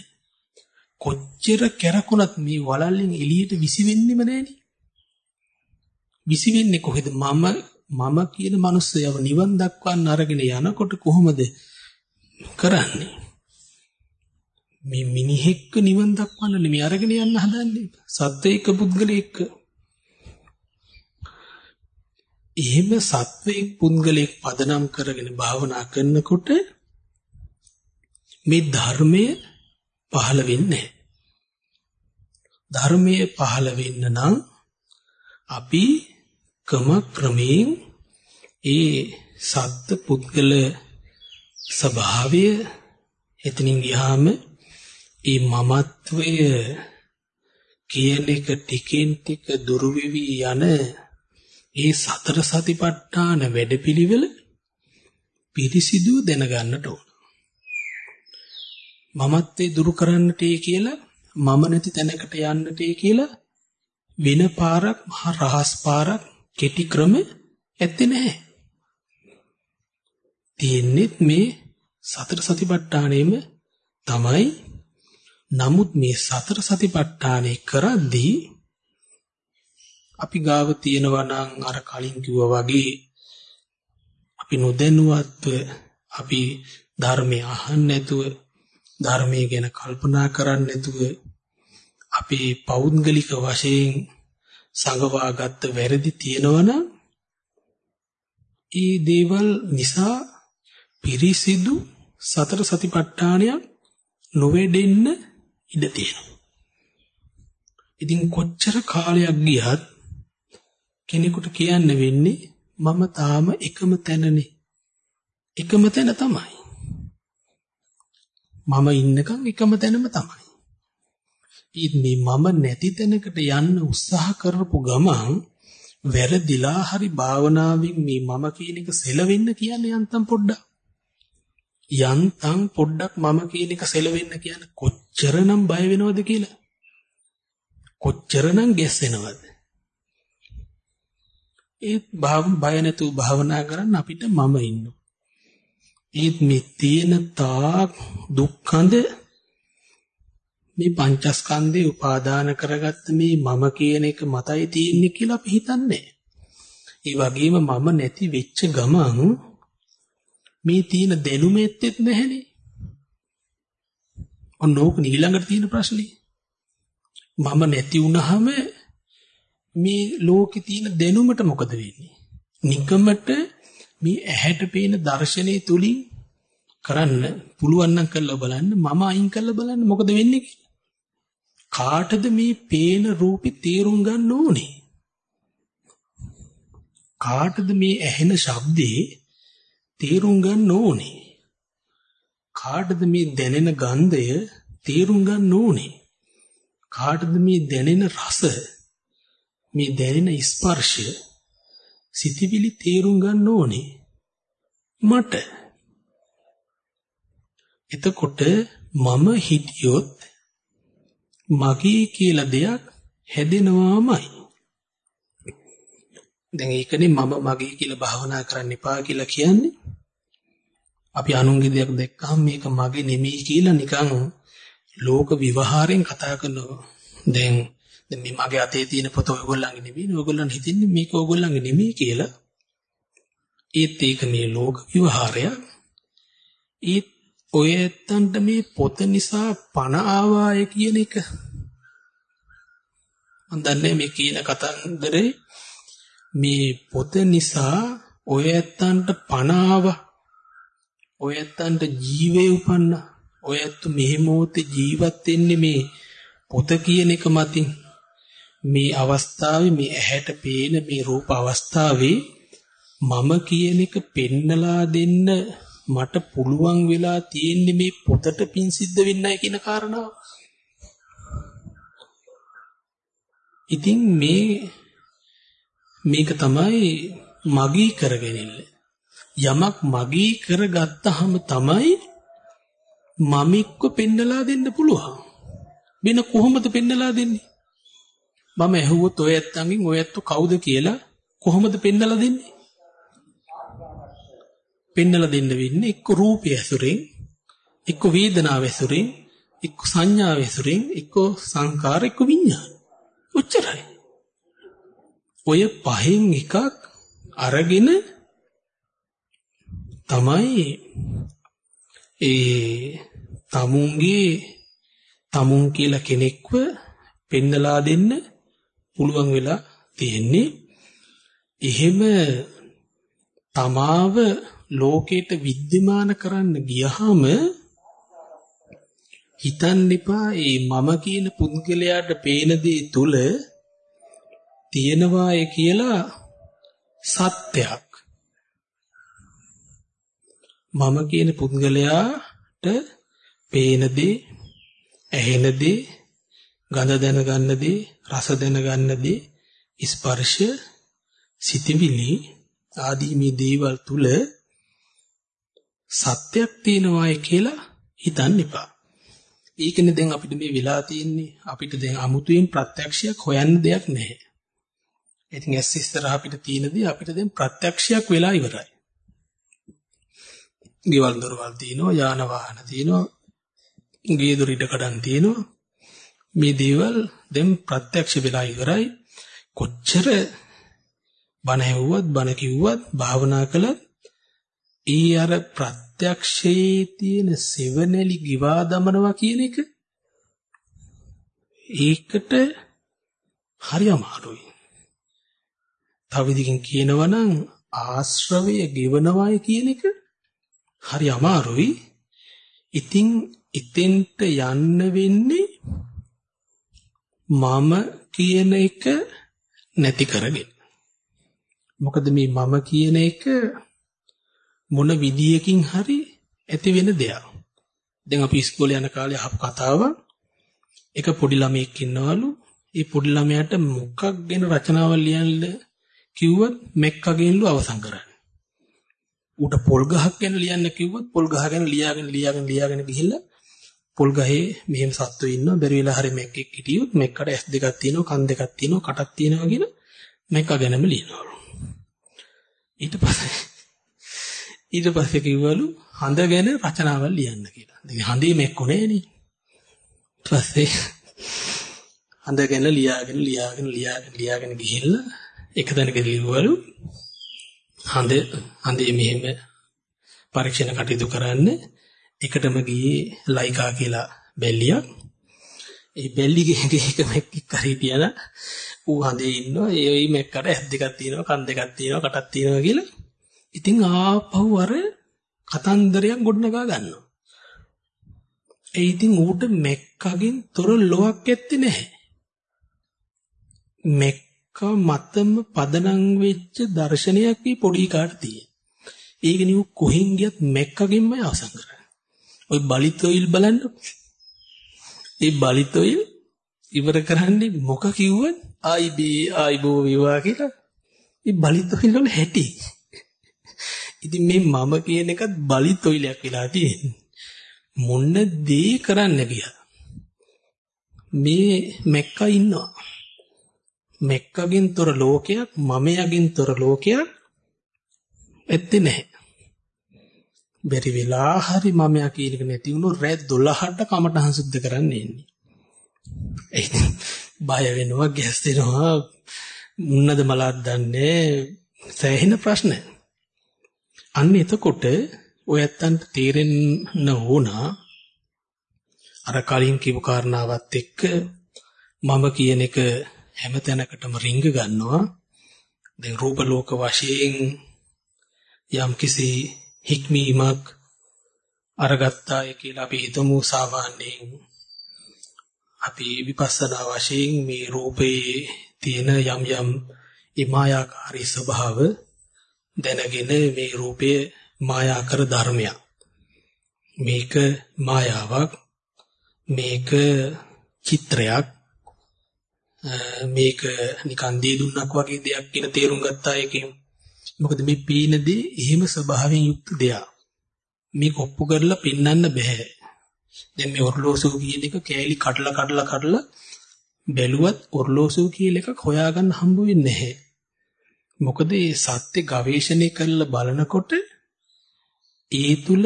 කොච්චර කැරකුණත් මේ වලල්ලෙන් එළියට විසි වෙන්නෙම නෑනේ. විසි වෙන්නේ කොහෙද? මම මම කියන මිනිස්සයව නිවන් දක්වන්න අරගෙන යනකොට කොහොමද කරන්නේ? මේ මිනිහෙක්ක නිවන් දක්වන්න නෙමෙයි අරගෙන යන්න හදන්නේ. සත්වයක පුද්ගලයෙක්. එහෙම සත්වයක පුද්ගලයෙක් පදනම් කරගෙන භාවනා කරනකොට මේ ධර්මය පහළ වෙන්නේ ධර්මයේ පහළ වෙන්න නම් අපි ක්‍රම ක්‍රමයෙන් ඒ සත්ත්ව පුද්ගල ස්වභාවය එතනින් ගියාම ඒ මමත්වය කියන එක ටිකෙන් ටික දුරු වෙවි යන ඒ සතර සතිපට්ඨාන වැඩපිළිවෙල පිරිසිදු දැනගන්නට ඕන. මමත්වේ දුරු කරන්නට කියලා මම නැති තැනකට යන්නට කියලා වෙන පාරක් මහා රහස් පාරක් කෙටි ක්‍රම ඇත්තේ නැහැ. තියෙන්නේ මේ සතර සතිපට්ඨානෙම තමයි නමුත් මේ සතර සතිපට්ඨානේ කරද්දී අපි ගාව තියෙනවා නම් අර කලින් කිව්වා වගේ අපි නොදැනුවත්ව අපි ධර්මය අහන්නේ නැතුව ධර්මයේ ගැන කල්පනා කරන්නේ නැතුව අපේ පෞද්ගලික වශයෙන් සංගවාගත්ත වැරදි තියෙනවනම් ඒ දේවල් නිසා පිරිසිදු සතර සතිපට්ඨානයක් නොවැඩෙන්න ඉඩ තියෙනවා. ඉතින් කොච්චර කාලයක් ගියත් කෙනෙකුට කියන්න වෙන්නේ මම තාම එකම තැනනේ. එකම තැන තමයි. මම ඉන්නකම් එකම තැනම තමයි. ඉන්නේ මම නැති තැනකට යන්න උත්සාහ කරපු ගමන් වැරදිලා හරි භාවනාවෙන් මේ මම කියන එක සෙලවෙන්න කියන්නේ යන්තම් පොඩ්ඩක්. යන්තම් පොඩ්ඩක් මම කියන එක සෙලවෙන්න කියන්නේ කොච්චරනම් බය වෙනවද කියලා. කොච්චරනම් ගැස්සෙනවද? ඒත් භාව බය නැතුව භාවනා කරන්න අපිට මම ඉන්නවා. ඒත් මේ තියෙන තාක් දුක්ඛඳ මේ පංචස්කන්ධේ උපාදාන කරගත්ත මේ මම කියන එක මතයි තියෙන්නේ කියලා අපි හිතන්නේ. ඒ වගේම මම නැති වෙච්ච ගමන් මේ තියෙන දැනුම ඇත්තෙත් නැහැනේ. ඔන්න ඕක ඊළඟට තියෙන ප්‍රශ්නේ. මම නැති වුනහම මේ ලෝකේ තියෙන දැනුමට මොකද වෙන්නේ? නිකමට මේ ඇහැට පේන දර්ශනය තුලින් කරන්න පුළුවන් නම් කරලා බලන්න මම අයින් කරලා බලන්න මොකද වෙන්නේ කාටද මේ පේන රූපේ තේරුම් ගන්න ඕනේ? කාටද මේ ඇහෙන ශබ්දේ තේරුම් ගන්න ඕනේ? කාටද මේ දැනෙන ගන්ධය තේරුම් ගන්න ඕනේ? කාටද මේ දැනෙන රස මේ දැනෙන ස්පර්ශය සිතිවිලි තේරුම් ගන්න ඕනේ? මට. එතකොට මම හිටියොත් මගේ කියලා දෙයක් හැදෙනවාමයි. දැන් ඒකනේ මම මගේ කියලා භාවනා කරන්න එපා කියලා කියන්නේ. අපි අනුන්ගේ දෙයක් දැක්කම මේක මගේ නෙමෙයි කියලා නිකන් ලෝක විවහාරයෙන් කතා කරනවා. දැන් දැන් මේ මගේ අතේ තියෙන පොත ඔයගොල්ලන්ගේ නෙමෙයි ඔයගොල්ලන් හිතන්නේ මේක ඔයගොල්ලන්ගේ නෙමෙයි කියලා. ඒත් ඒක මේ ලෝක විවහාරය. ඒත් ඔය ඇත්තන්ට මේ පොත නිසා පණ ආවාය කියන එක. මම දන්නේ මේ කියන කතන්දරේ මේ පොත නිසා ඔය ඇත්තන්ට පණ ආවා ඔය ඇත්තන්ට ජීවේ උපන්න ඔය ඇත්ත මේ මොහොතේ ජීවත් වෙන්නේ මේ පොත කියන එක මතින්. මේ අවස්ථාවේ මේ ඇහැට පේන මේ රූප අවස්ථාවේ මම කියන එක පෙන්නලා දෙන්න මට පුළුවන් වෙලා තියෙන්නේ මේ පොතට පින් සිද්ධ වෙන්නයි කියන කාරණාව. ඉතින් මේ මේක තමයි මගී කරගෙනilla. යමක් මගී කරගත්තාම තමයි මම එක්ක පෙන්නලා දෙන්න පුළුවන්. වෙන කොහොමද පෙන්නලා දෙන්නේ? මම ඇහුවොත් ඔය ඇත්තන්ගෙන් ඔය ඇත්තු කවුද කියලා කොහොමද පෙන්නලා දෙන්නේ? පෙන්නලා දෙන්න වෙන්නේ එක්ක රූපය ඇසුරෙන්, එක්ක වේදනාව ඇසුරෙන්, එක්ක සංඥාව ඇසුරෙන්, එක්ක සංකාර, එක්ක විඤ්ඤාණ. ඔච්චරයි. ඔය පහෙන් එකක් අරගෙන තමයි ඒ තමුන්ගේ තමුන් කියලා කෙනෙක්ව පෙන්නලා දෙන්න පුළුවන් වෙලා තියෙන්නේ එහෙම තමාව ලෝකයට විද්‍යමාන කරන්න ගියහම හිතන්න එපා ඒ මම කියන පුද්ගලයාට පේන දේ තුල තියෙනවාය කියලා සත්‍යයක්. මම කියන පුද්ගලයාට පේන දේ ඇහෙන දේ ගඳ දැනගන්න දේ රස දැනගන්න දේ ස්පර්ශ සිතවිලි ආදී මේ දේවල් තුල සත්‍යයක් තියෙනවායි කියලා හිතන්න එපා. ඒකනේ දැන් අපිට මේ වෙලා තියෙන්නේ අපිට දැන් අමුතුවෙන් ප්‍රත්‍යක්ෂයක් හොයන්න දෙයක් නැහැ. ඉතින් ඇස් ඉස්සරහ අපිට තියෙන දේ අපිට දැන් ප්‍රත්‍යක්ෂයක් වෙලා ඉවරයි. ගෙවල් දොරවල් තියෙනවා යාන වාහන තියෙනවා ගේ දොර ඉඩ කඩන් තියෙනවා මේ දේවල් දැන් ප්‍රත්‍යක්ෂ වෙලා ඉවරයි කොච්චර බණ ඇහුවත් බණ කිව්වත් භාවනා කළත් ඊ අර ප්‍රත්‍යක්ෂයේ තියෙන සෙවණලි ගිවා දමනවා කියන එක ඒකට හරි අමාරුයි. තව විදිහකින් කියනවා නම් ආශ්‍රවය ගෙවනවායි කියන එක හරි අමාරුයි. ඉතින් ඉතින්ට යන්න වෙන්නේ මම කියන එක නැති කරගෙන. මොකද මේ මම කියන එක මොන විදියකින් හරි ඇති වෙන දෙයක්. දැන් අපි ඉස්කෝලේ යන කාලේ අහපු කතාවක් එක පොඩි ළමයෙක් ඉන්නවලු. ඒ පොඩි ළමයාට මොකක් ගැන රචනාවක් ලියන්න කිව්වත් මෙක්කගෙන්ලු අවසන් කරන්නේ. ඌට පොල් ගහක් ගැන ලියන්න කිව්වොත් පොල් ගහ ගැන ලියාගෙන ලියාගෙන ලියාගෙන ගිහිල්ලා පොල් ගහේ මෙහෙම සත්තු ඉන්නවා බැරි වෙලා හරි මෙක්කෙක් හිටියොත් මෙක්කට ඇස් දෙකක් තියෙනවා කන් දෙකක් තියෙනවා කටක් තියෙනවා කියන මෙක්ක ගැනම ලියනවලු ඊට පස්සේ ඊට පස්සේ කිව්වලු හඳ ගැන රචනාවක් ලියන්න කියලා. දැන් හඳේ මෙක්කෝ නෑනේ. ඊට පස්සේ <laughs> හඳ ගැන ලියාගෙන ලියාගෙන ලියාගෙන ලියාගෙන ගිහිල්ලා එක තැනක ලියවලු හඳ හඳේ මෙහෙම පරීක්ෂණ කටයුතු කරන්න එකටම ගියේ ලයිකා කියලා බැල්ලියක්. ඒ බැල්ලිගේ එක මෙක්කක් කරේ තියන ඌ හඳේ ඉන්නවා. ඒ මෙක්කට ඇස් දෙකක් තියෙනවා, කන් දෙකක් තියෙනවා, කටක් තියෙනවා කියලා. ඉතින් ආපහු අර කතන්දරයක් ගොඩනගා ගන්නවා. ඒ ඉතින් ඌට මෙක්කගෙන් තොර ලොවක් ඇත්තේ නැහැ. මෙක්ක මතම පදනම් වෙච්ච දර්ශනයක් මේ පොඩි කාට තියෙන. ඒක නියු කොහෙන් ගියත් මෙක්කගෙන්මයි අවසන් කරන්නේ. ওই බලිත් ඔයිල් බලන්න. ඒ බලිත් ඔයිල් ඉවර කරන්නේ මොක කිව්වත් ආයි බී ආයි බෝ විවා කියලා. ඒ බලිත් ඔයිල් වල හැටි. ඉතින් මේ මම කියන එකත් බලිත් ඔයිලයක් වෙලා තියෙන්නේ. මොන්න දේ කරන්න ගියා. මේ මෙක්කා ඉන්නවා. මෙක්කගෙන් තොර ලෝකයක් මමයාගෙන් තොර ලෝකයක් ඇත්තේ නැහැ. බැරි වෙලා හරි මමයා කියන එක නැති වුණොත් රෑ 12ට කමටහන් සුද්ධ කරන්න එන්නේ. ඒ බය වෙනවා ගැස් දෙනවා මුන්නද මලක් දන්නේ සෑහෙන ප්‍රශ්න. අන්න එතකොට ඔය ඇත්තන්ට තේරෙන්න ඕන අර කලින් කිව්ව කාරණාවත් එක්ක මම කියන එක හැම තැනකටම රිංග ගන්නවා. දැන් රූප ලෝක වශයෙන් යම් කිසි හික්මීමක් අරගත්තාය කියලා අපි හිතමු සාමාන්‍යයෙන් අපි විපස්සනා වශයෙන් මේ රූපේ තියෙන යම් යම් ඉමායාකාරී ස්වභාව දැනගෙන මේ රූපය මායාකර ධර්මයක් මේක මායාවක් මේක චිත්‍රයක් මේක නිකන් දී දුන්නක් වගේ දෙයක් කියලා තේරුම් ගත්තා එකෙන් මොකද මේ පීන දේ එහෙම ස්වභාවයෙන් යුක්ත දෙයක්. මේක ඔප්පු කරලා පෙන්වන්න බෑ. දැන් මේ ඔර්ලෝසුව කියන එක කෑලි කඩලා කඩලා කඩලා බැලුවත් ඔර්ලෝසුව කියලා එකක් හොයාගන්න හම්බ වෙන්නේ නැහැ. මොකද මේ සත්‍ය ගවේෂණය කරලා බලනකොට ඒ තුල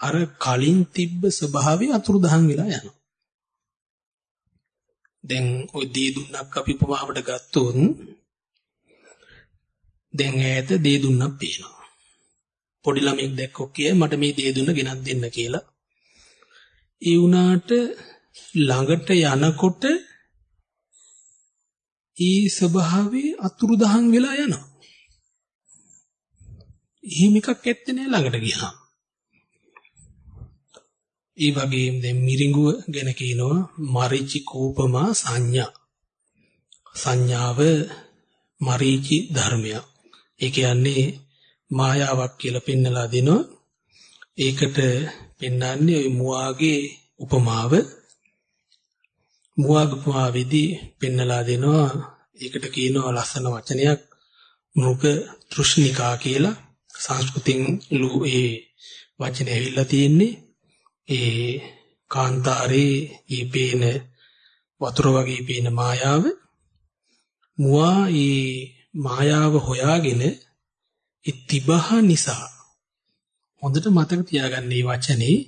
අර කලින් තිබ්බ ස්වභාවය අතුරුදහන් වෙලා යනවා. දැන් ওই දී දුන්නක් අපි උපමාවට ගත්තොත් දැන් ඈත දේ දුන්නක් පේනවා. පොඩි ළමෙක් දැක්කොත් කියේ මට මේ දේ දුන්න ගෙනත් දෙන්න කියලා. ඒ වුණාට ළඟට යනකොට ඒ ස්වභාවයේ අතුරුදහන් වෙලා යනවා. එහෙම එකක් ඇත්තේ නෑ ළඟට ගියාම. ඒ වගේම දැන් මිරිඟුව ගැන කියනවා මරිචි කූපමා සංඥා. සංඥාව මරීචි ධර්මයක්. ඒ කියන්නේ මායාවක් කියලා පෙන්නලා දෙනවා. ඒකට පෙන්වන්නේ ওই මුවාගේ උපමාව. මුවාගේ උපමාවේදී පෙන්නලා දෙනවා. ඒකට කියනවා ලස්සන වචනයක් මෘග තෘෂ්ණිකා කියලා. සංස්කෘතින් ලු ඒ වචනේ ඇවිල්ලා තියෙන්නේ. ඒ කාන්තාරේ ඊ පේන වතුර වගේ පේන මායාව මුවා ඊ මායාව හොයාගෙන ඉතිබහ නිසා හොඳට මතක තියාගන්න මේ වචනේ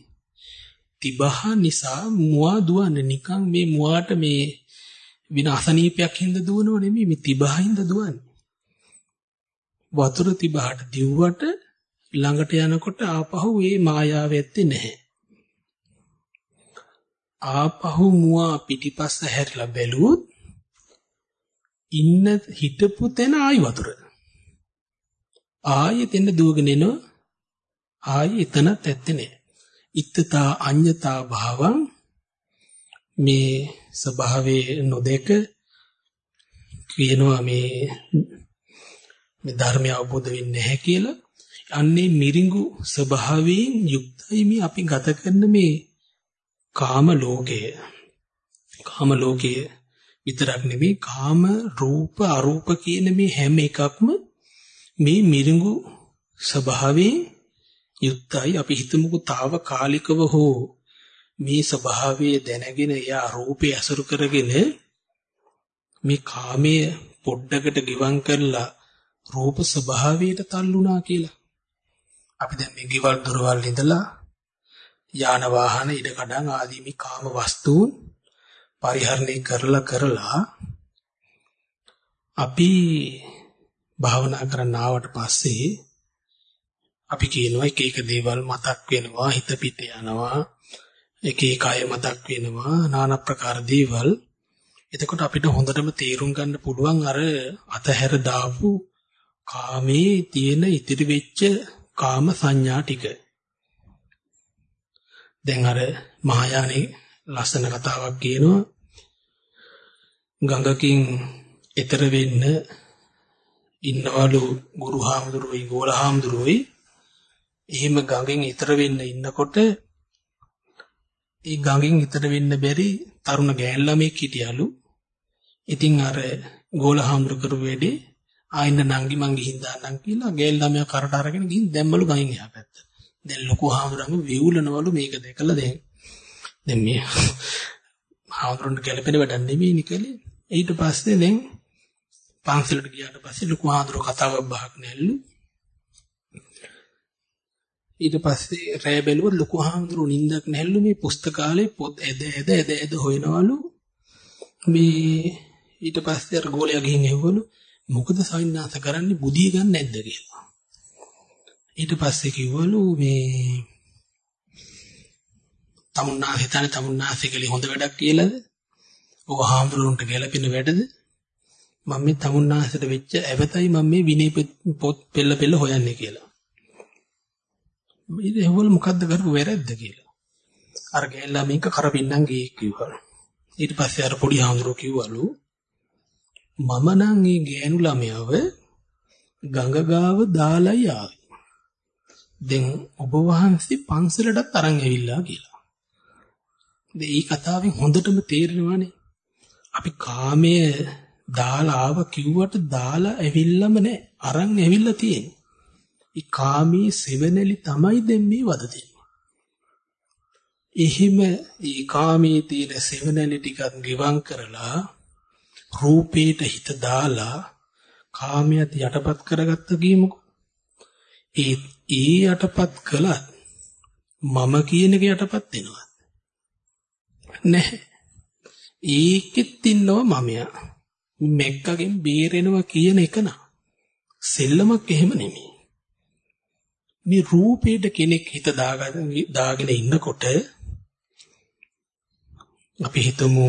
තිබහ නිසා මුවා දුවන්නේ නිකන් මේ මුවාට මේ වින අසනීපයක් හින්දා දුවනව නෙමෙයි මේ තිබහින්ද දුවන්නේ වතුර තිබහට දිව්වට ළඟට යනකොට ආපහු ඒ මායාව ඇත්තේ නැහැ. ආපහු මුවා පිටිපස්ස හැරිලා බැලුවොත් ඉන්න හිටපු තැන ආයි වතුර. ආයෙ තෙන්න දුවගෙන එනවා. ආයෙ එතනත් ඇත්තේ නෑ. ඉත්තතා අඤ්ඤතා භාවං මේ ස්වභාවයේ නොදෙක කියනවා මේ මේ ධර්මය අවබෝධ වෙන්නේ නැහැ කියලා. අන්නේ මිරිඟු ස්වභාවයෙන් යුක්තයි මේ අපි ගත කරන මේ කාම ලෝකය. කාම ලෝකය විතරක් නෙමෙයි කාම රූප අරූප කියන මේ හැම එකක්ම මේ මිරිඟු ස්වභාවයෙන් යුක්තයි අපි හිතමුකෝ తాවකාලිකව හෝ මේ ස්වභාවය දැනගෙන එයා රූපේ අසුරු කරගෙන මේ කාමයේ පොඩ්ඩකට ගිවං කරලා රූප ස්වභාවයට තල්ලුණා කියලා. අපි දැන් මේ ගෙවල් දොරවල් ඉඳලා යාන වාහන ඉඩකඩම් ආදී මේ කාම වස්තුන් පරිහරණය කරලා කරලා අපි භාවනා කරන්න ආවට පස්සේ අපි කියනවා එක එක දේවල් මතක් වෙනවා හිත පිට යනවා එක එක අය මතක් වෙනවා নানা ප්‍රකාර දේවල්. එතකොට අපිට හොඳටම තේරුම් ගන්න පුළුවන් අර අතහැර දාපු කාමේ තියෙන ඉතිරි වෙච්ච කාම සංඥා ටික. දැන් අර මහායානේ ලස්සන කතාවක් කියනවා. ගඟකින් එතර වෙන්න ඉන්නවලු ගුරු හාමුදුරුවෝයි ගෝල හාමුදුරුවෝයි එහෙම ගඟෙන් ඈතර වෙන්න ඉන්නකොට ඒ ගඟෙන් ඈතර වෙන්න බැරි තරුණ ගෑන් ළමෙක් හිටියලු. ඉතින් අර ගෝල හාමුදුරු කරු වෙඩේ ආයින්න නංගි මං ගිහින් දාන්නම් කියලා ගෑන් ළමයා කරට අරගෙන ගිහින් දැම්මලු ගඟෙන් එහා පැත්ත. දැන් ලොකු හාමුදුරන්ව වෙවුලනවලු මේක දැකලා දැන් දැන් මේ හාමුදුරන්ට ගැළපෙන වැඩක් නෙමෙයි නිකලේ. ඊට පස්සේ දැන් පන්සලට ගියාට පස්සේ ලොකු හාමුදුරුවෝ කතාවක් බහක් නැල්ලු. ඊට පස්සේ රෑ බැලුවොත් ලොකු හාමුදුරු නිින්දක් නැල්ලු මේ පුස්තකාලේ පොත් ඇද ඇද ඇද ඇද හොයනවලු. මේ ඊට පස්සේ අර ගෝලයා ගිහින් එවවලු මොකද සවින්නාස කරන්නේ? බුදිය ගන්න නැද්ද? කියලා. ඊට පස්සේ කිව්වලු මේ තමුන්නා හිතන තමුන්නාසේ කියලා හොඳ වැඩක් කියලාද? ඔක හාමුදුරුවන්ට ගැලපෙන වැඩද? මම මේ තමුන්නාසට වෙච්ච ඇවතයි මම මේ විනය පොත් පෙළ පෙළ හොයන්නේ කියලා. ඊට එවවල මොකද්ද කරපු වැරද්ද කියලා. අර ගෑල්ලා මේක කරපින්නම් ගියේ කිව්වා. ඊට පස්සේ අර පොඩි හාමුදුරුවෝ කිව්වලු මම නම් මේ ගෑනු ළමයව ගඟ ගාව දාලයි ආවේ. දැන් ඔබ වහන්සේ පන්සලටත් අරන් ඇවිල්ලා කියලා. දැන් මේ කතාවෙන් හොඳටම තේරෙනවානේ. අපි කාමයේ දාලා ආව කිව්වට දාලා ඇවිල්ලාම නැහැ. අරන් ඇවිල්ලා තියෙන්නේ. ඒ කාමී සෙවණලි තමයි දැන් මේ වද දෙන්නේ. එහිම ඒ කාමී තියෙන සෙවණලි ටිකක් ගිවං කරලා රූපේට හිත දාලා කාමයට යටපත් කරගත්ත ගියමුකෝ. ඒ ඒ යටපත් කළත් මම කියන එක යටපත් වෙනවද? නැහැ. ඒකෙත් ඉන්නව මමයා. මෙක්කගෙන් බේරෙනවා කියන එක නා. සෙල්ලමක් එහෙම නෙමෙයි. මේ රූපේට කෙනෙක් හිත දාගෙන ඉන්නකොට අපි හිතමු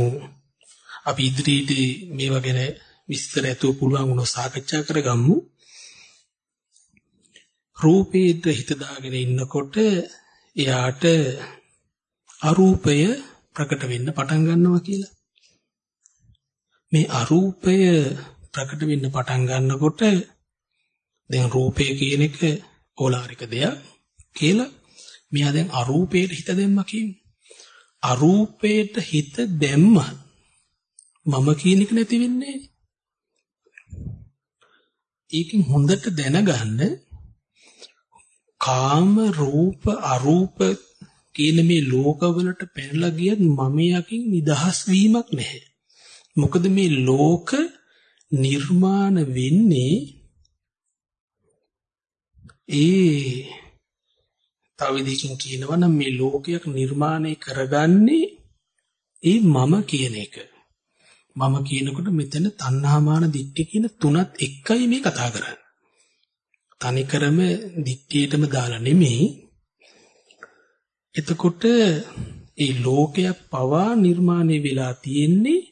අපි ඉදිරියේදී මේවා ගැන විස්තර ඇතුව පුළුවන් වුණොත් සාකච්ඡා කරගමු. රූපේට හිත දාගෙන ඉන්නකොට එයාට අරූපය ප්‍රකට වෙන්න පටන් ගන්නවා කියලා. මේ අරූපය ප්‍රකට වෙන්න පටන් ගන්නකොට දැන් රූපය කියන එක ඕලාරික දෙයක් කියලා මෙයා දැන් අරූපේට හිත දෙම්ම කියන්නේ. අරූපේට හිත දෙම්ම මම කියන එක නැති වෙන්නේ ඒකෙන් හොඳට දැනගන්න කාම රූප අරූප කියන මේ ලෝකවලට පැනලා ගියත් මම යකින් නිදහස් වීමක් නැහැ. මොකද මේ ලෝක නිර්මාණ වෙන්නේ ඒ තව විදිහකින් කියනවා නම් මේ ලෝකයක් නිර්මාණය කරගන්නේ ඒ මම කියන එක. මම කියනකොට මෙතන තණ්හාමාන දිට්ඨි කියන තුනත් එකයි මේ කතා කරන්නේ. තනිකරම දික්තියටම දාලා නෙමෙයි. එතකොට ඒ ලෝකයක් පවා නිර්මාණය වෙලා තියෙන්නේ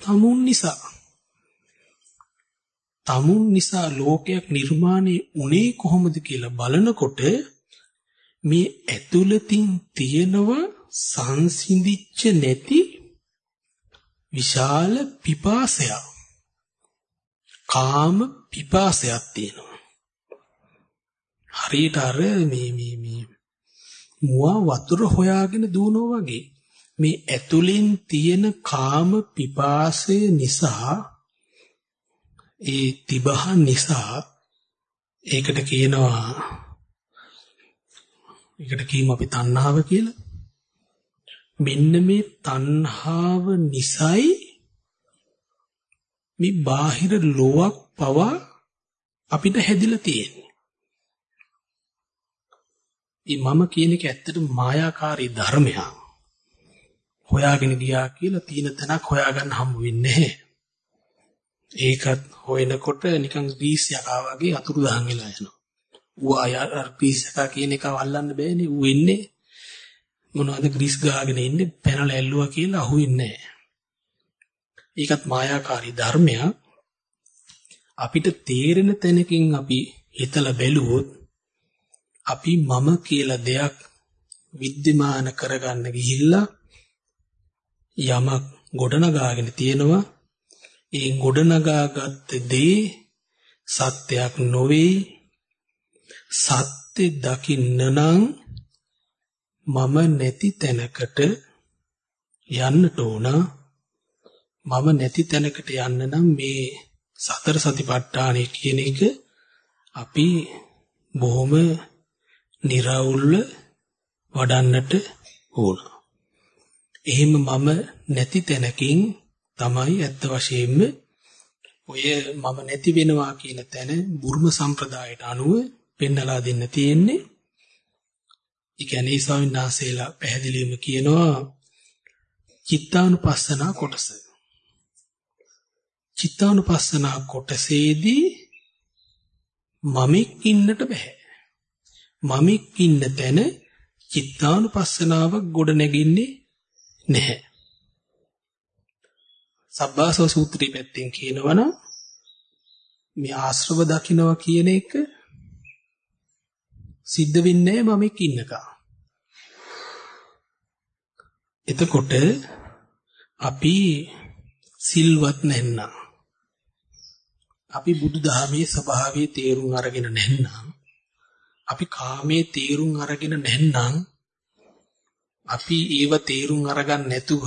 tamun නිසා. Tamun නිසා ලෝකයක් නිර්මාණය උනේ කොහොමද කියලා බලනකොට මේ ඇතුළතින් තියෙනව සංසිඳිච්ච නැති විශාල පිපාසයක්. කාම පිපාසයක් තියෙනවා. හරියට අර මේ මේ මේ මුවා වතුර හොයාගෙන දුවනවා වගේ. මේ ඇතුලෙන් තියෙන කාම පිපාසය නිසා ඒ තිබහ නිසා ඒකට කියනවා ඒකට කියමු අපි තණ්හාව කියලා. මෙන්න මේ තණ්හාව නිසයි මේ බාහිර ලෝවක් පවා අපිට හැදිලා තියෙන්නේ. මේ මම කියන එක ඇත්තටම මායාකාරී ධර්මයක්. හොයාගෙන ගියා කියලා තීන තැනක් හොයාගන්න හම්බ වෙන්නේ නැහැ. ඒකත් හොයනකොට නිකන් ග්‍රීස් යකා වගේ අතුරු දහන් වෙලා යනවා. ඌ අය අර ග්‍රීස් යකා කියන එක වල්ලන්න බෑනේ. ඌ ඉන්නේ මොනවද ග්‍රීස් ගාගෙන ඉන්නේ පැනලා ඇල්ලුවා කියලා අහුවෙන්නේ නැහැ. ඒකත් මායාකාරී ධර්මයක්. අපිට තේරෙන තැනකින් අපි හිතලා බැලුවොත් අපි මම කියලා දෙයක් විද්‍යමාන කරගන්න ගිහිල්ලා යමක් ගොඩනගාගෙන තියෙනවා ඒ ගොඩනගාගත් දේ සත්‍යයක් නොවේ සත්‍ය දකින්න නම් මම නැති තැනකට යන්නට ඕන මම නැති තැනකට යන්න නම් මේ සතර සතිපට්ඨානය කියන එක අපි බොහොම निराවුල්ව වඩන්නට ඕන. එහෙම මම නැති තැනකින් තමයි ඇත්ත වශයෙන්ම ඔය මම නැති වෙනවා කියන තැන බුර්ම සම්ප්‍රදායට අනුව පෙන්නලා දෙන්න තියෙන්නේ. ඒ කියන්නේ ස්වාමීන් වහන්සේලා පැහැදිලිවම කියනවා චිත්තානුපස්සනා කොටස. චිත්තානුපස්සනා කොටසේදී මමෙක් ඉන්නට බෑ. මමෙක් ඉන්න තැන චිත්තානුපස්සනාවක් ගොඩ නැගින්නේ නැහැ. සබ්බාසව සූත්‍රයේ පැත්තෙන් කියනවනම් මේ ආශ්‍රව දකින්නවා කියන එක සිද්ධ වෙන්නේ මමෙක් ඉන්නකම්. එතකොට අපි සිල්වත් නැන්නා. අපි බුදුදහමේ ස්වභාවය තේරුම් අරගෙන නැන්නා. අපි කාමයේ තේරුම් අරගෙන නැන්නම් අපි ඒව තේරුම් අරගන්න නැතුව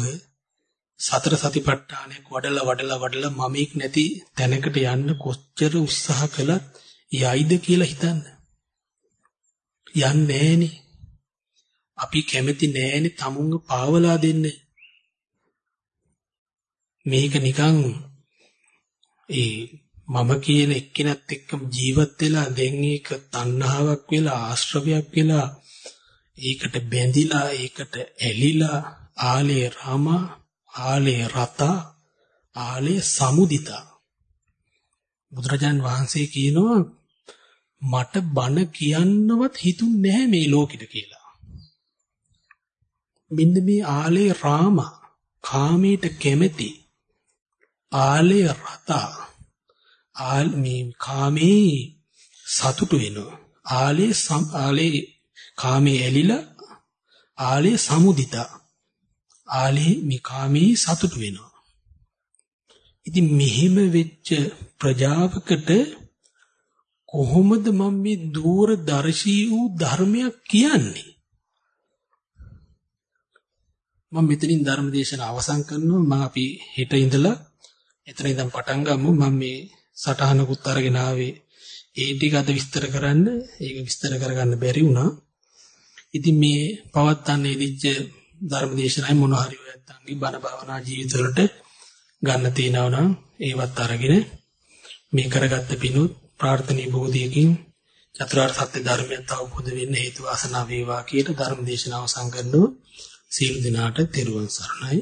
සතර සතිපට්ඨානයක් වඩලා වඩලා වඩලා මමෙක් නැති තැනකට යන්න කොච්චර උත්සාහ කළත් යයිද කියලා හිතන්න. යන්නේ නෑනේ. අපි කැමති නෑනේ තමුන්ව පාවලා දෙන්න. මේක නිකන් ඒ මම කියන එක්කෙනත් එක්කම ජීවත් වෙලා දැන් ඒක තණ්හාවක් වෙලා ආශ්‍රවයක් වෙලා ඒකට බැඳිලා ඒකට ඇලිලා ආලේ රාමා ආලේ රත ආලේ සමුදිතා බුදුරජාන් වහන්සේ කියනවා මට බන කියන්නවත් හිතුන්නේ නැහැ මේ ලෝකෙට කියලා. මෙන්න මේ ආලේ රාමා කාමයට කැමැති ආලේ රතා ආල් මේ කාමේ සතුටු වෙනවා. ආලේ ආලේ කාමේ ඇලිලා ආලේ සමුදිතා. ආලේ මේ කාමේ සතුටු වෙනවා. ඉතින් මෙහෙම වෙච්ච ප්‍රජාවකට කොහොමද මම මේ දූරදර්ශී වූ ධර්මයක් කියන්නේ? මම මෙතනින් ධර්ම දේශන අවසන් කරනවා මම අපි හෙට ඉඳලා එතන ඉඳන් පටන් ගමු මම මේ සටහනකුත් අරගෙන ආවේ ඒ ටික අද විස්තර කරන්න ඒක විස්තර කරගන්න බැරි වුණා. ඉතින් මේ පවත්තන්න ඉදිච්ච ධර්මදේශනයි මොන හරි ඔය නැත්තන්ගේ බණ භාවනා ජීවිතවලට ගන්න තියනවා නම් ඒවත් අරගෙන මේ කරගත්ත පිණුත් ප්‍රාර්ථනීය බෝධියකින් චතුරාර්ය සත්‍ය ධර්මයත් අවබෝධ වෙන්න හේතු වාසනා වේවා කියලා ධර්ම දේශනාව සංගන්නෝ සීල දිනාට තෙරුවන් සරණයි.